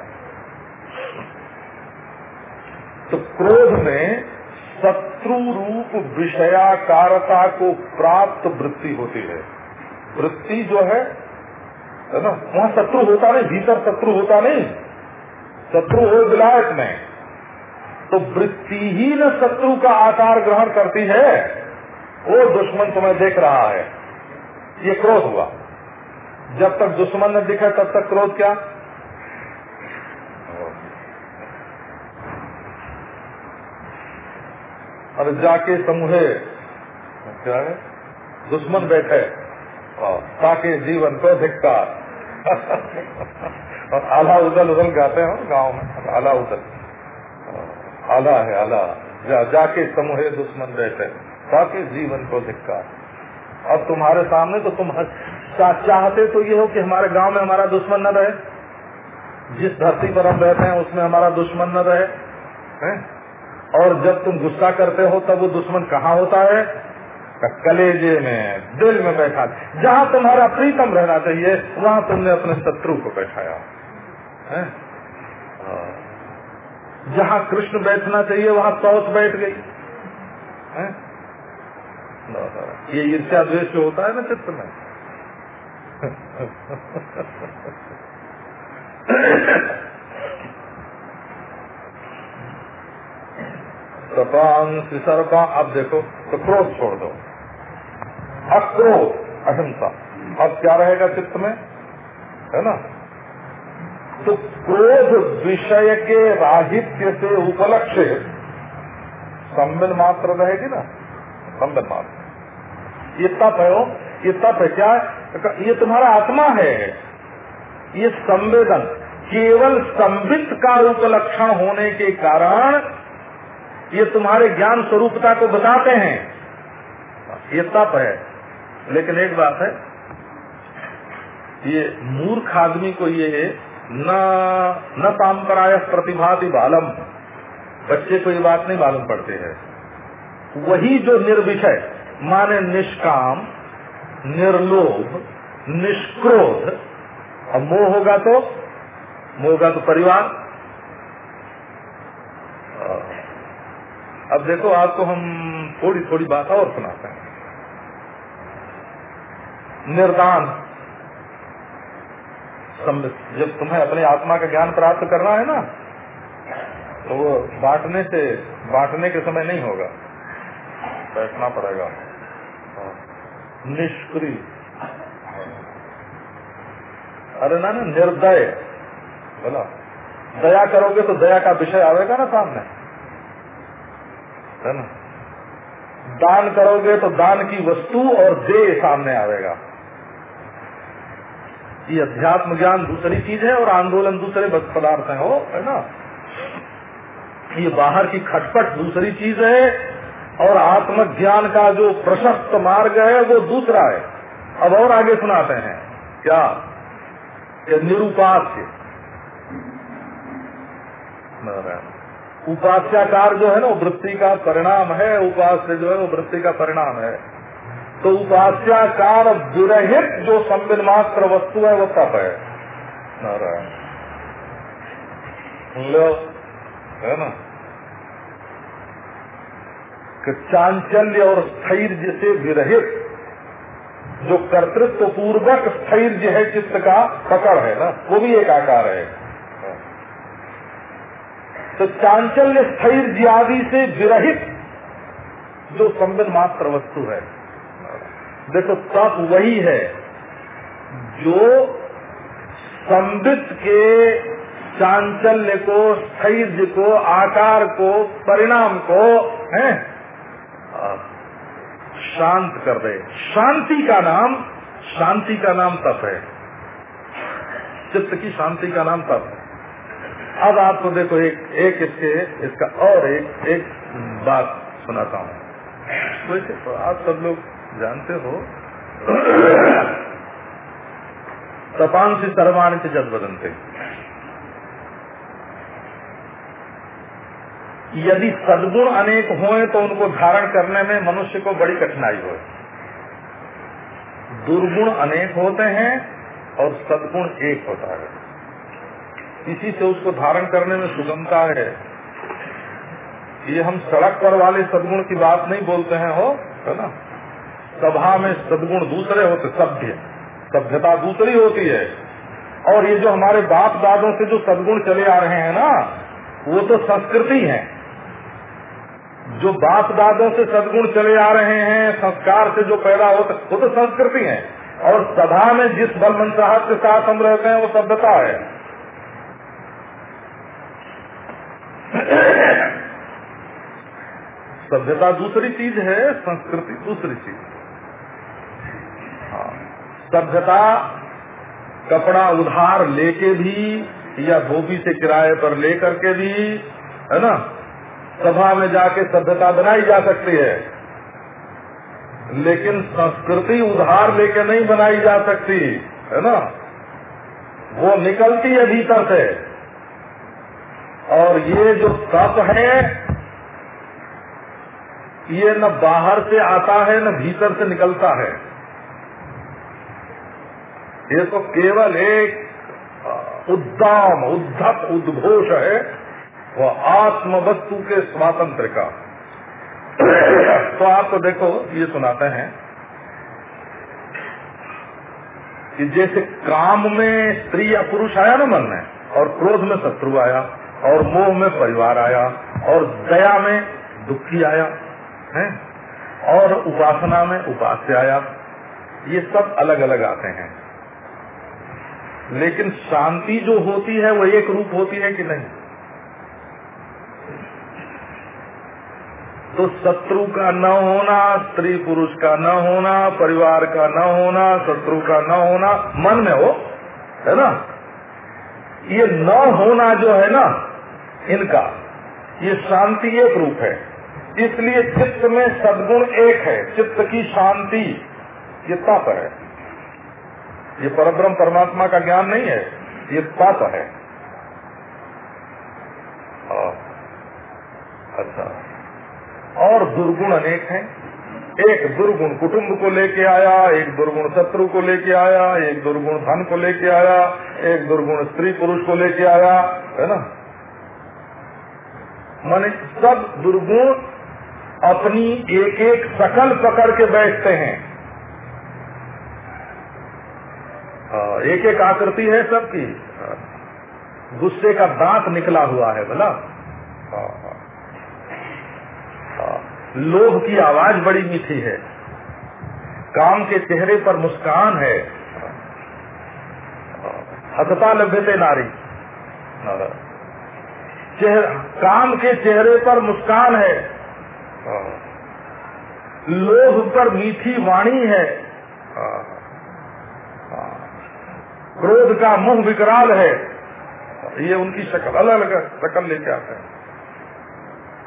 तो क्रोध में शत्रु रूप विषयाकारता को प्राप्त वृत्ति होती है। वृत्ति जो है ना, वहाँ शत्रु होता नहीं, भीतर शत्रु होता नहीं। शत्रु हो विलायत में। तो वृत्तिहीन शत्रु का आकार ग्रहण करती है, वो दुश्मन तुम्हें देख रहा है। ये क्रोध हुआ। जब तक दुश्मन न दिखा, तब तक क्रोध क्या? अब जाके समूहे, क्या है? दुश्मन बैठे ताकि जीवन को धिक्कार। और आला उदल उदल गाते हैं गाँव में आला उदल आला है आला। जा, जाके समूहे दुश्मन रहते ताकि जीवन को धिक्कार। अब तुम्हारे सामने तो तुम चाहते तो ये हो कि हमारे गाँव में हमारा दुश्मन न रहे। जिस धरती पर हम रहते हैं उसमें हमारा दुश्मन न रहे। है? और जब तुम गुस्सा करते हो तब वो दुश्मन कहाँ होता है? कलेजे में दिल में बैठा। जहाँ तुम्हारा प्रीतम रहना चाहिए वहाँ तुमने अपने शत्रु को बैठाया। है? जहाँ कृष्ण बैठना चाहिए, वहाँ सौत बैठ गई। है? ये ईर्ष्या द्वेष जो होता है ना चित्त में। सर्पा, अब देखो तो क्रोध छोड़ दो। अक्रोध, अहिंसा। अब क्या रहेगा चित्त में? है ना? तो क्रोध विषय के राहित्य से उपलक्ष्य संबिन मात्र रहेगी ना? संबिन मात्र। ये तप है ये तप है, क्या? ये तुम्हारा आत्मा है। ये संवेदन, केवल संबित का उपलक्षण होने के कारण ये तुम्हारे ज्ञान स्वरूपता को बताते हैं। ये तप है। लेकिन एक बात है, ये मूर्ख आदमी को ये न न परम्पराय प्रतिभाति बालम। बच्चे को ये बात नहीं मालूम पड़ती है। वही जो निर्विषय, माने निष्काम, निर्लोभ, निष्क्रोध और मोह होगा तो मोह होगा तो परिवार। अब देखो, आपको हम थोड़ी थोड़ी बात और सुनाते हैं। निर्दान। जब तुम्हें अपनी आत्मा का ज्ञान प्राप्त करना है ना तो वो बांटने से, बांटने के समय नहीं होगा। बैठना पड़ेगा। निष्क्रिय। अरे ना ना, निर्दय। बोला। दया करोगे तो दया का विषय आवेगा ना सामने। है ना? दान करोगे तो दान की वस्तु और दे सामने आवेगा। ये अध्यात्म ज्ञान दूसरी चीज़ है और आंदोलन दूसरे पदार्थ है, हो, है ना? ये बाहर की खटपट दूसरी चीज़ है और आत्म ज्ञान का जो प्रशस्त मार्ग है, वो दूसरा है। अब और आगे सुनाते हैं। क्या? ये निरुपास्य। उपास्याकार जो है ना वृत्ति का परिणाम है, उपास्य जो है, वो वृत्ति का परिणाम है। तो उपास्याकार विरहित जो संबिन मात्र वस्तु है, वो तप है। नारायण। लो, है ना? कि चांचल्य और स्थैर्य से विरहित जो कर्तृत्व पूर्वक स्थैर्य है, चित्त का पकड़ है ना? वो भी एक आकार है। तो चांचल्य स्थैर्य आदि से विरहित जो संबित मात्र वस्तु है देखो तप वही है जो संबित के चांचल्य को, स्थैर्य को, आकार को, परिणाम को, है? शांत कर दे। शांति का नाम, शांति का नाम तप है। चित्त की शांति का नाम तप है। अब आपको देखो, एक एक इसके, इसका और एक एक बात सुनाता हूँ। तो आप सब लोग जानते हो? तपांश सर्वाणी से जद बदनते यदि सदगुण अनेक होए तो उनको धारण करने में मनुष्य को बड़ी कठिनाई हो दुर्गुण अनेक होते हैं और सदगुण एक होता है। इसी से उसको धारण करने में सुगमता है। ये हम सड़क पर वाले सदगुण की बात नहीं बोलते हैं, हो? है ना? सभा में सदगुण दूसरे होते, सभ्य। सभ्यता दूसरी होती है। और ये जो हमारे बाप दादों से जो सदगुण चले आ रहे हैं ना, वो तो संस्कृति है। जो बाप दादों से सदगुण चले आ रहे हैं, संस्कार से जो पैदा होते वो तो संस्कृति है। और सभा में जिस बल मंत्राहत के साथ हम रहते हैं, वो सभ्यता है। सभ्यता दूसरी चीज़ है, संस्कृति दूसरी चीज़। हाँ। सभ्यता, कपड़ा उधार लेके भी या धोबी से किराए पर लेकर के भी, है ना, सभा में जाके सभ्यता बनाई जा सकती है। लेकिन संस्कृति उधार लेके नहीं बनाई जा सकती, है ना, वो निकलती है भीतर से। और ये जो तप है, ये न बाहर से आता है, न भीतर से निकलता है। ये तो केवल एक उद्दाम, उद्धत, उद्घोष है वह आत्म वस्तु के स्वातंत्र का। तो आपको देखो, ये सुनाते हैं कि जैसे काम में स्त्री या पुरुष आया ना मन में, और क्रोध में शत्रु आया, और मोह में परिवार आया, और दया में दुखी आया, है? और उपासना में उपास्य आया, ये सब अलग अलग आते हैं। लेकिन शांति जो होती है वो एक रूप होती है कि नहीं? तो शत्रु का न होना, स्त्री पुरुष का न होना, परिवार का न होना, शत्रु का न होना, मन में हो, है ना? ये न होना जो है ना, इनका, ये शांति एक रूप है। इसलिए चित्त में सदगुण एक है, चित्त की शांति, ये तप है। ये परब्रह्म परमात्मा का ज्ञान नहीं है, ये तप है। अच्छा। और दुर्गुण अनेक हैं। एक दुर्गुण कुटुंब को लेके आया, एक दुर्गुण शत्रु को लेके आया, एक दुर्गुण धन को लेके आया, एक दुर्गुण स्त्री पुरुष को लेके आया, है ना? माने सब दुर्गुण अपनी एक एक शकल पकड़ के बैठते हैं हाँ, एक एक आकृति है सबकी। गुस्से का दांत निकला हुआ है बोला। हाँ, हाँ। लोभ की आवाज़ बड़ी मीठी है। काम के चेहरे पर मुस्कान है। हसता लभ्यते नारी। काम के चेहरे पर मुस्कान है। लोभ पर मीठी वाणी है। क्रोध का मुँह विकराल है। ये उनकी शक्ल अलग अलग शक्ल लेके आते हैं।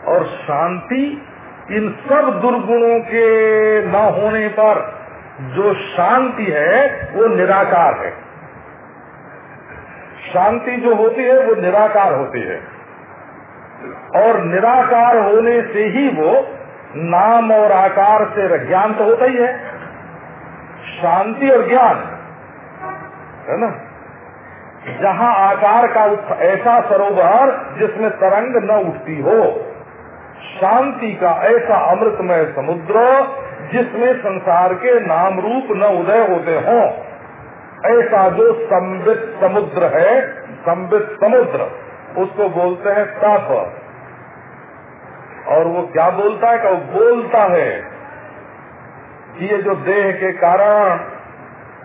और शांति इन सब दुर्गुणों के न होने पर जो शांति है, वो निराकार है। शांति जो होती है, वो निराकार होती है। और निराकार होने से ही वो नाम और आकार से ज्ञान तो होता ही है। शांति और ज्ञान है ना? जहाँ आकार का ऐसा सरोवर जिसमें तरंग न उठती हो, शांति का ऐसा अमृतमय समुद्र जिसमें संसार के नाम रूप न उदय होते हों, ऐसा जो संबित समुद्र है, संबित समुद्र, उसको बोलते हैं तप। और वो क्या बोलता है? वो बोलता है कि ये जो देह के कारण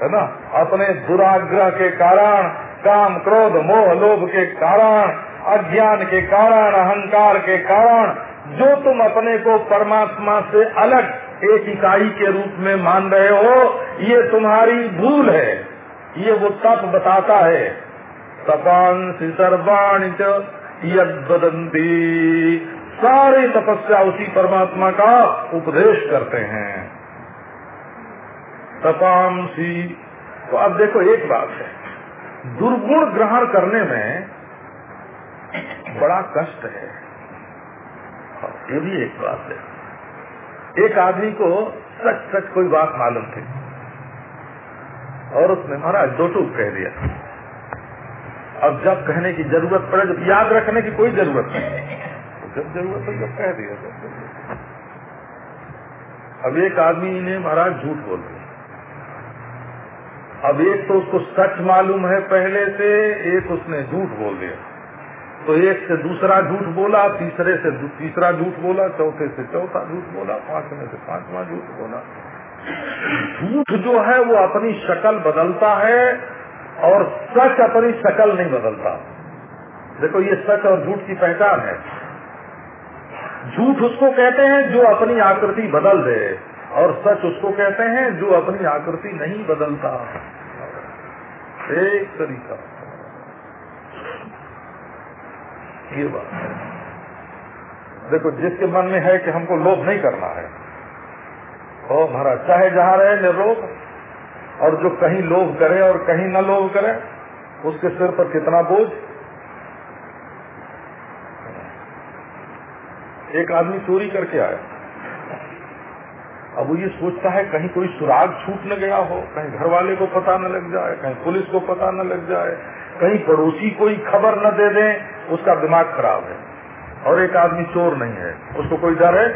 है ना? अपने दुराग्रह के कारण, काम, क्रोध, मोह, लोभ के कारण, अज्ञान के कारण, अहंकार के कारण, जो तुम अपने को परमात्मा से अलग एक इकाई के रूप में मान रहे हो, ये तुम्हारी भूल है। ये वो तप बताता है। तपांसी सर्वाणी बदंती सारी तपस्या उसी परमात्मा का उपदेश करते हैं। तपांसी। तो अब देखो एक बात है, दुर्गुण ग्रहण करने में बड़ा कष्ट है। ये भी एक बात है। एक आदमी को सच सच कोई बात मालूम थी और उसने महाराज दो टूक कह दिया। अब जब कहने की ज़रूरत पड़े, जब याद रखने की कोई ज़रूरत नहीं। तो जब ज़रूरत है जब कह दिया। अब एक आदमी ने महाराज झूठ बोल दिया। अब एक तो उसको सच मालूम है पहले से, एक उसने झूठ बोल दिया। तो एक से दूसरा झूठ बोला, तीसरे से तीसरा झूठ बोला, चौथे से चौथा झूठ बोला, पाँचवें से पांचवा झूठ बोला। झूठ जो है, वो अपनी शक्ल बदलता है और सच अपनी शक्ल नहीं बदलता। देखो, ये सच और झूठ की पहचान है। झूठ उसको कहते हैं जो अपनी आकृति बदल दे। और सच उसको कहते हैं जो अपनी आकृति नहीं बदलता। एक तरीका। ये बात है। देखो, जिसके मन में है कि हमको लोभ नहीं करना है, ओ महाराज, चाहे जहाँ रहे निर्लोभ, और जो कहीं लोभ करे और कहीं न लोभ करे, उसके सिर पर कितना बोझ? एक आदमी चोरी करके आया। अब वो ये सोचता है कहीं कोई सुराग छूट न गया हो, कहीं घर वाले को पता न लग जाए, कहीं पुलिस को पता न लग जाए, कहीं पड़ोसी कोई खबर न दे दे, उसका दिमाग खराब है। और एक आदमी चोर नहीं है, उसको कोई डर है?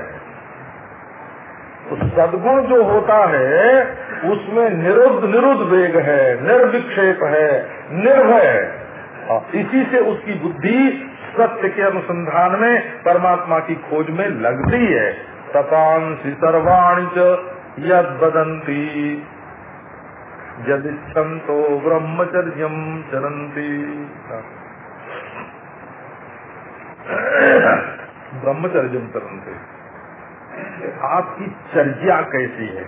तो सदगुण जो होता है, उसमें निरुद्ध निरुद्ध वेग है, निर्विक्षेप है, निर्भय है, इसी से उसकी बुद्धि सत्य के अनुसंधान में परमात्मा की खोज में लगती है। तपांसी सर्वाणी यद बदंती यदिच्छन्तो ब्रह्मचर्य चरंती ब्रह्मचर्य चरंती आपकी चर्या कैसी है?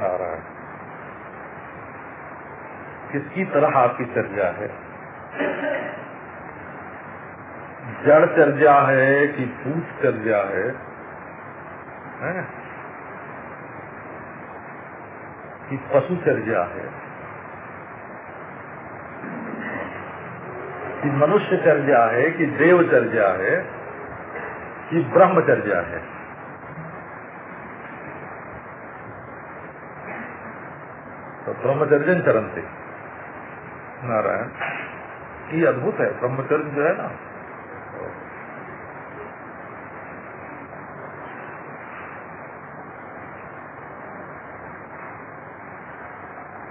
नारायण। किसकी तरह आपकी चर्या है? जड़ चर्या है कि पूछ चर्या है, है? कि पशुचर्या है। कि मनुष्यचर्या है कि देवचर्या है कि ब्रह्मचर्या है। तो ब्रह्मचर्य चरण से नारायण ये अद्भुत है ब्रह्मचर्य जो है ना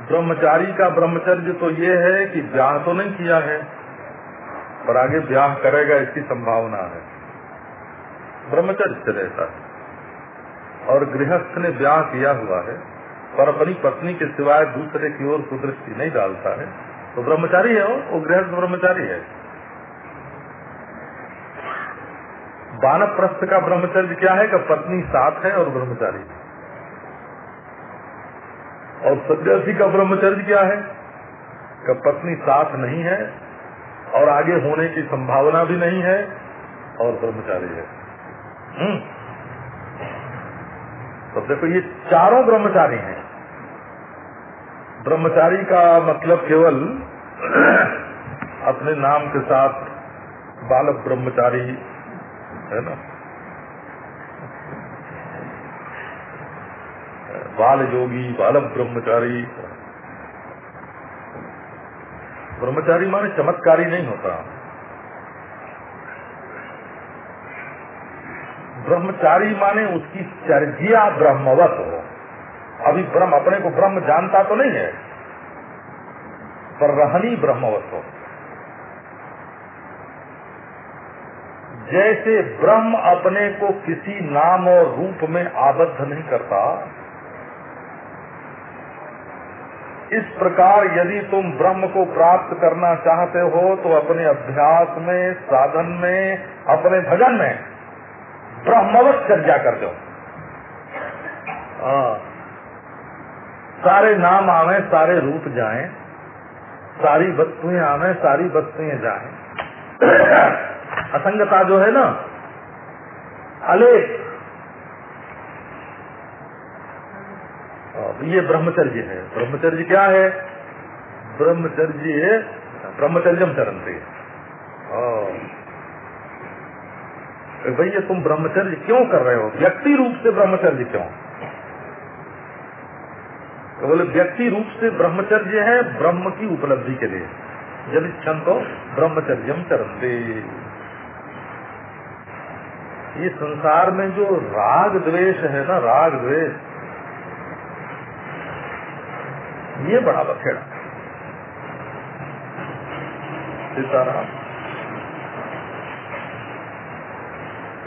ब्रह्मचारी का ब्रह्मचर्य तो ये है कि ब्याह तो नहीं किया है पर आगे ब्याह करेगा इसकी संभावना है। ब्रह्मचर्य से रहता है। और गृहस्थ ने ब्याह किया हुआ है पर अपनी पत्नी के सिवाय दूसरे की ओर कुदृष्टि नहीं डालता है। तो ब्रह्मचारी है वो, वो गृहस्थ ब्रह्मचारी है। बानप्रस्थ का ब्रह्मचर्य क्या है कि पत्नी साथ है और ब्रह्मचारी है। और सन्यासी का ब्रह्मचर्य क्या है? कि पत्नी साथ नहीं है और आगे होने की संभावना भी नहीं है और ब्रह्मचारी है। हम्म। तो देखो, ये चारों ब्रह्मचारी हैं। ब्रह्मचारी का मतलब केवल अपने नाम के साथ बालक ब्रह्मचारी है ना? बाल योगी बालक ब्रह्मचारी ब्रह्मचारी माने चमत्कारी नहीं होता। ब्रह्मचारी माने उसकी चर्जिया ब्रह्मवत हो। अभी ब्रह्म, अपने को ब्रह्म जानता तो नहीं है, पर रहनी ब्रह्मवत हो। जैसे ब्रह्म अपने को किसी नाम और रूप में आबद्ध नहीं करता इस प्रकार यदि तुम ब्रह्म को प्राप्त करना चाहते हो तो अपने अभ्यास में साधन में अपने भजन में ब्रह्मवत चर्चा कर दो हाँ। सारे नाम आवे सारे रूप जाएँ, सारी वस्तुएँ आवे सारी वस्तुएँ जाएँ। असंगता जो है ना अलेख ये ब्रह्मचर्य है। ब्रह्मचर्य क्या है? ब्रह्मचर्य, ब्रह्मचर्यम चरण से भैया तुम ब्रह्मचर्य क्यों कर रहे हो? व्यक्ति रूप से ब्रह्मचर्य क्यों? तो बोले व्यक्ति रूप से ब्रह्मचर्य है, ब्रह्म की उपलब्धि के लिए। जब क्षण को ब्रह्मचर्यम चरते ये संसार में जो राग द्वेष है ना, राग द्वेष ये बड़ा बखेड़ा। सीताराम।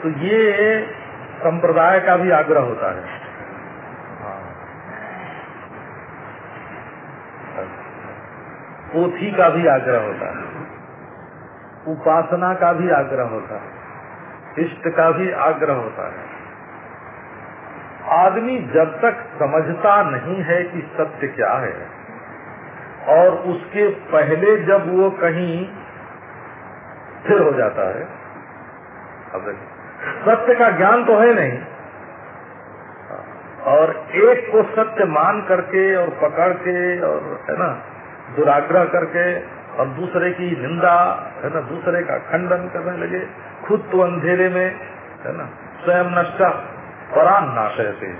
तो ये संप्रदाय का भी आग्रह होता है। पोथी का भी आग्रह होता है। उपासना का भी आग्रह होता है। इष्ट का भी आग्रह होता है। आदमी जब तक समझता नहीं है कि सत्य क्या है, और उसके पहले जब वो कहीं स्थिर हो जाता है, अब सत्य का ज्ञान तो है नहीं, और एक को सत्य मान करके और पकड़ के और, है ना, दुराग्रह करके, और दूसरे की निंदा, है ना, दूसरे का खंडन करने लगे, खुद तो अंधेरे में, है ना, स्वयं नष्टा परान नाशयते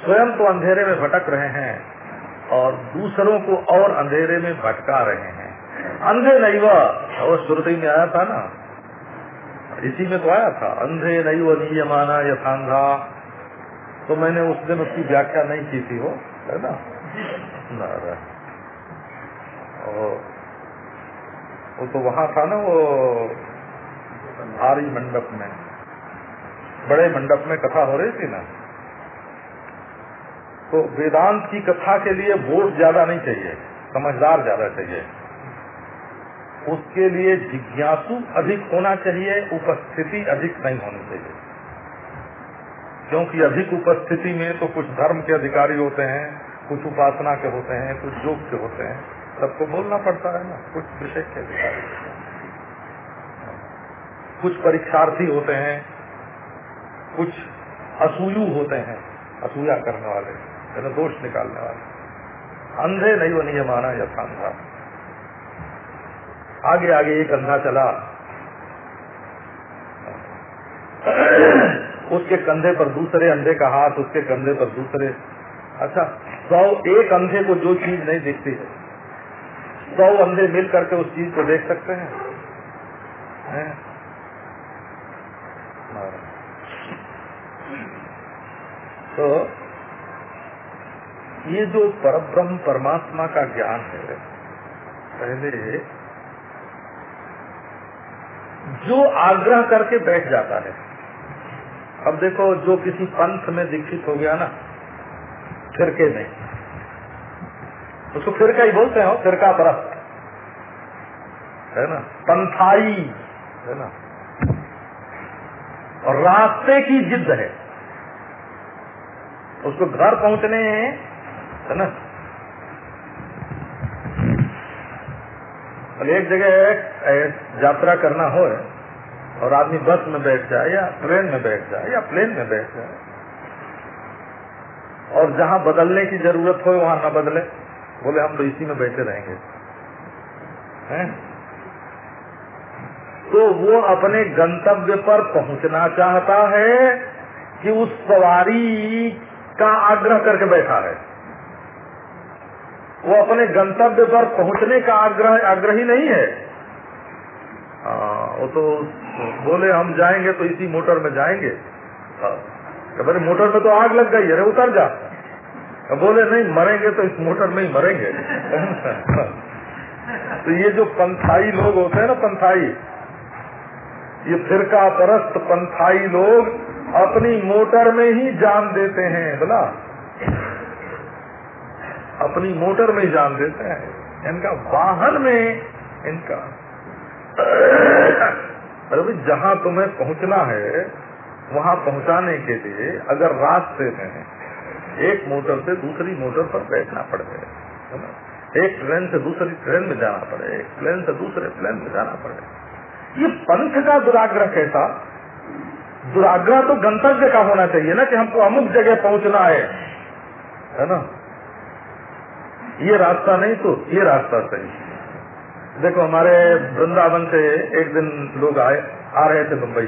स्वयं तो अंधेरे में भटक रहे हैं और दूसरों को और अंधेरे में भटका रहे हैं। अंधे नहीं वो श्रुति में आया था ना? इसी में तो आया था। अंधे नहीं वो नियमाना यथांधा। तो मैंने उस दिन उसकी व्याख्या नहीं की थी वो, है ना? वो तो वहाँ था ना वो आर्य मंडप में। बड़े मंडप में कथा हो रही थी ना। तो वेदांत की कथा के लिए वोट ज़्यादा नहीं चाहिए, समझदार ज़्यादा चाहिए। उसके लिए जिज्ञासु अधिक होना चाहिए, उपस्थिति अधिक नहीं होनी चाहिए। क्योंकि अधिक उपस्थिति में तो कुछ धर्म के अधिकारी होते हैं, कुछ उपासना के होते हैं, कुछ योग के होते हैं, सबको बोलना पड़ता है ना, कुछ विषय के अधिकारी कुछ परीक्षार्थी होते हैं कुछ असूयु होते हैं, असूया करने वाले, यानी दोष निकालने वाले। अंधे नहीं बनी है माना यथांधा। आगे आगे एक अंधा चला। उसके कंधे पर दूसरे अंधे का हाथ, उसके कंधे पर दूसरे। अच्छा सौ एक अंधे को जो चीज़ नहीं दिखती है, सौ अंधे मिल करके उस चीज़ को देख सकते हैं। है? तो ये जो परब्रह्म परमात्मा का ज्ञान है, पहले जो आग्रह करके बैठ जाता है। अब देखो, जो किसी पंथ में दीक्षित हो गया ना, फिरके में उसको फिरका ही बोलते हैं, फिरका परस्त है ना? पंथाई, है ना? और रास्ते की जिद है। उसको घर पहुँचने हैं, है ना और एक जगह यात्रा करना हो, और आदमी बस में बैठ जाए, या ट्रेन में बैठ जाए, या प्लेन में बैठ जाए, और जहाँ बदलने की ज़रूरत हो, वहाँ न बदले, बोले हम तो इसी में बैठे रहेंगे हैं? तो वो अपने गंतव्य पर पहुँचना चाहता है कि उस सवारी का आग्रह करके बैठा है। वो अपने गंतव्य पर पहुँचने का आग्रह आग्रही नहीं है। आ, वो तो बोले हम जाएँगे तो इसी मोटर में जाएँगे। बोले मोटर में तो आग लग गई अरे उतर जा। बोले नहीं मरेंगे तो इस मोटर में ही मरेंगे। तो ये जो पंथाई लोग होते हैं ना पंथाई ये फिरका परस्त पंथाई लोग अपनी मोटर में ही जान देते हैं, बोला। अपनी मोटर में ही जान देते हैं। इनका वाहन में इनका अरे जहाँ तुम्हें पहुँचना है, वहाँ पहुँचाने के लिए अगर रास्ते में एक मोटर से दूसरी मोटर पर बैठना पड़े, है ना? एक ट्रेन से दूसरी ट्रेन में जाना पड़े, एक प्लेन से दूसरे प्लेन में जाना पड़े। ये पंथ का दुराग्रह कैसा? दुराग्रह तो गंतव्य का होना चाहिए ना कि हमको अमुक जगह पहुँचना है। है ना? ये रास्ता नहीं तो ये रास्ता सही। देखो, हमारे वृंदावन से एक दिन लोग आए, आ रहे थे मुंबई।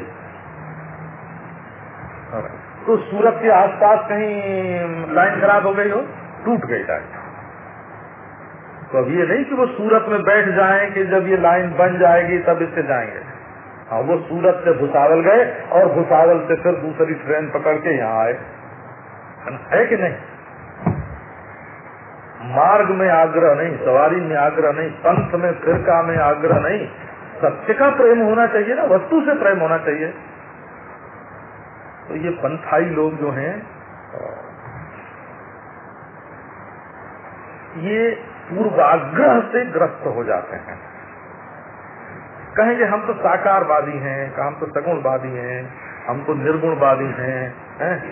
तो सूरत के आसपास कहीं लाइन खराब हो गई हो, टूट गई लाइन। तो अब ये नहीं कि वो सूरत में बैठ जाएँ कि जब ये लाइन बन जाएगी तब इससे जाएँगे। हाँ वो सूरत से भुसावल गए और भुसावल से फिर दूसरी ट्रेन पकड़ के यहाँ आए। है कि नहीं? मार्ग में आग्रह नहीं, सवारी में आग्रह नहीं, पंथ में, फिरका में आग्रह नहीं। सत्य का प्रेम होना चाहिए ना, वस्तु से प्रेम होना चाहिए। तो ये पंथाई लोग जो हैं, ये पूर्वाग्रह से ग्रस्त हो जाते हैं। कहेंगे हम तो साकारवादी हैं हम तो सगुणवादी हैं, हम तो निर्गुणवादी हैं, है?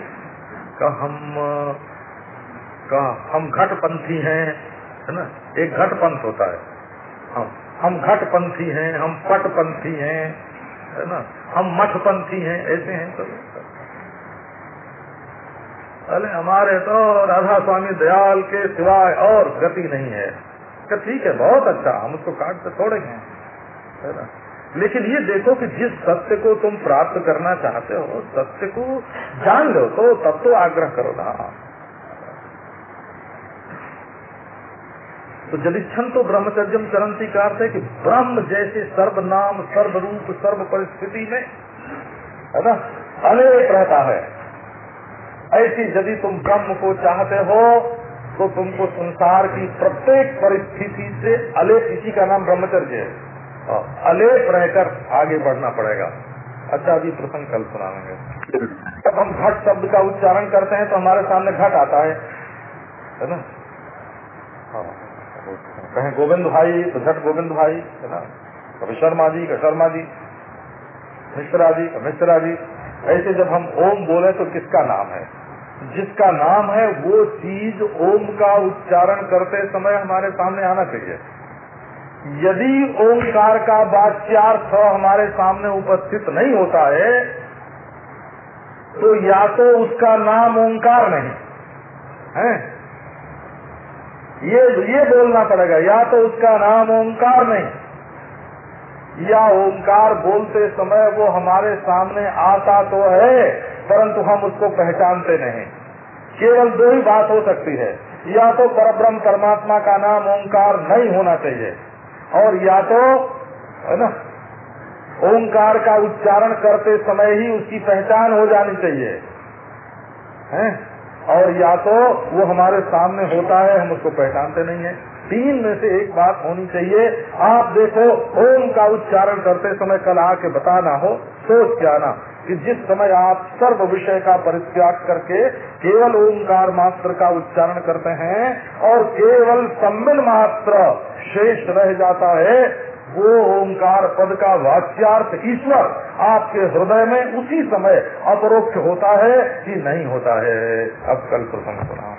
का हम का हम घटपंथी हैं, है ना? एक घटपंथ होता है। हम हम घटपंथी हैं, हम पटपंथी हैं, है ना? हम मठपंथी हैं, ऐसे हैं सब अरे हमारे तो राधा स्वामी दयाल के सिवाय और गति नहीं है। तो ठीक है, बहुत अच्छा हम उसको काट के छोड़ेंगे है ना। लेकिन ये देखो कि जिस सत्य को तुम प्राप्त करना चाहते हो सत्य को जान लो तो तब तो आग्रह करो ना। तो जलिच्छन तो ब्रह्मचर्यम चरंती का अर्थ है कि ब्रह्म जैसे सर्वनाम, सर्वरूप सर्व परिस्थिति में, है ना, अनेक रहता है। ऐसी यदि तुम ब्रह्म को चाहते हो तो तुमको संसार की प्रत्येक परिस्थिति से अलेप इसी का नाम ब्रह्मचर्य है। अलेप रहकर आगे बढ़ना पड़ेगा। अच्छा अभी प्रसंग कल सुनाएँगे। जब हम घट शब्द का उच्चारण करते हैं तो हमारे सामने घट आता है। है ना? कहें गोविंद भाई तो घट गोविंद भाई, है ना? कभी शर्मा जी का शर्मा जी मिश्रा जी का मिश्रा जी ऐसे जब हम ओम बोले तो किसका नाम है? जिसका नाम है, वो चीज़ ओम का उच्चारण करते समय हमारे सामने आना चाहिए। यदि ओंकार का वाच्यार्थ हमारे सामने उपस्थित नहीं होता है तो या तो उसका नाम ओंकार नहीं, है? ये ये बोलना पड़ेगा, या तो उसका नाम ओंकार नहीं, या ओंकार बोलते समय वो हमारे सामने आता तो है, परंतु हम उसको पहचानते नहीं। केवल दो ही बात हो सकती है, या तो परब्रह्म परमात्मा का नाम ओंकार नहीं होना चाहिए। और या तो है ना, ओंकार का उच्चारण करते समय ही उसकी पहचान हो जानी चाहिए हैं? और या तो वो हमारे सामने होता है, हम उसको पहचानते नहीं है। तीन में से एक बात होनी चाहिए, आप देखो, ओम का उच्चारण करते समय कल आके बताना हो, सोच के आना कि जिस समय आप सर्व विषय का परित्याग करके केवल ओंकार मात्र का उच्चारण करते हैं और केवल सम्मिल मात्र शेष रह जाता है वो ओंकार पद का वाच्यार्थ ईश्वर आपके हृदय में उसी समय अपरोक्ष होता है कि नहीं होता है। अब कल प्रसन्न सुना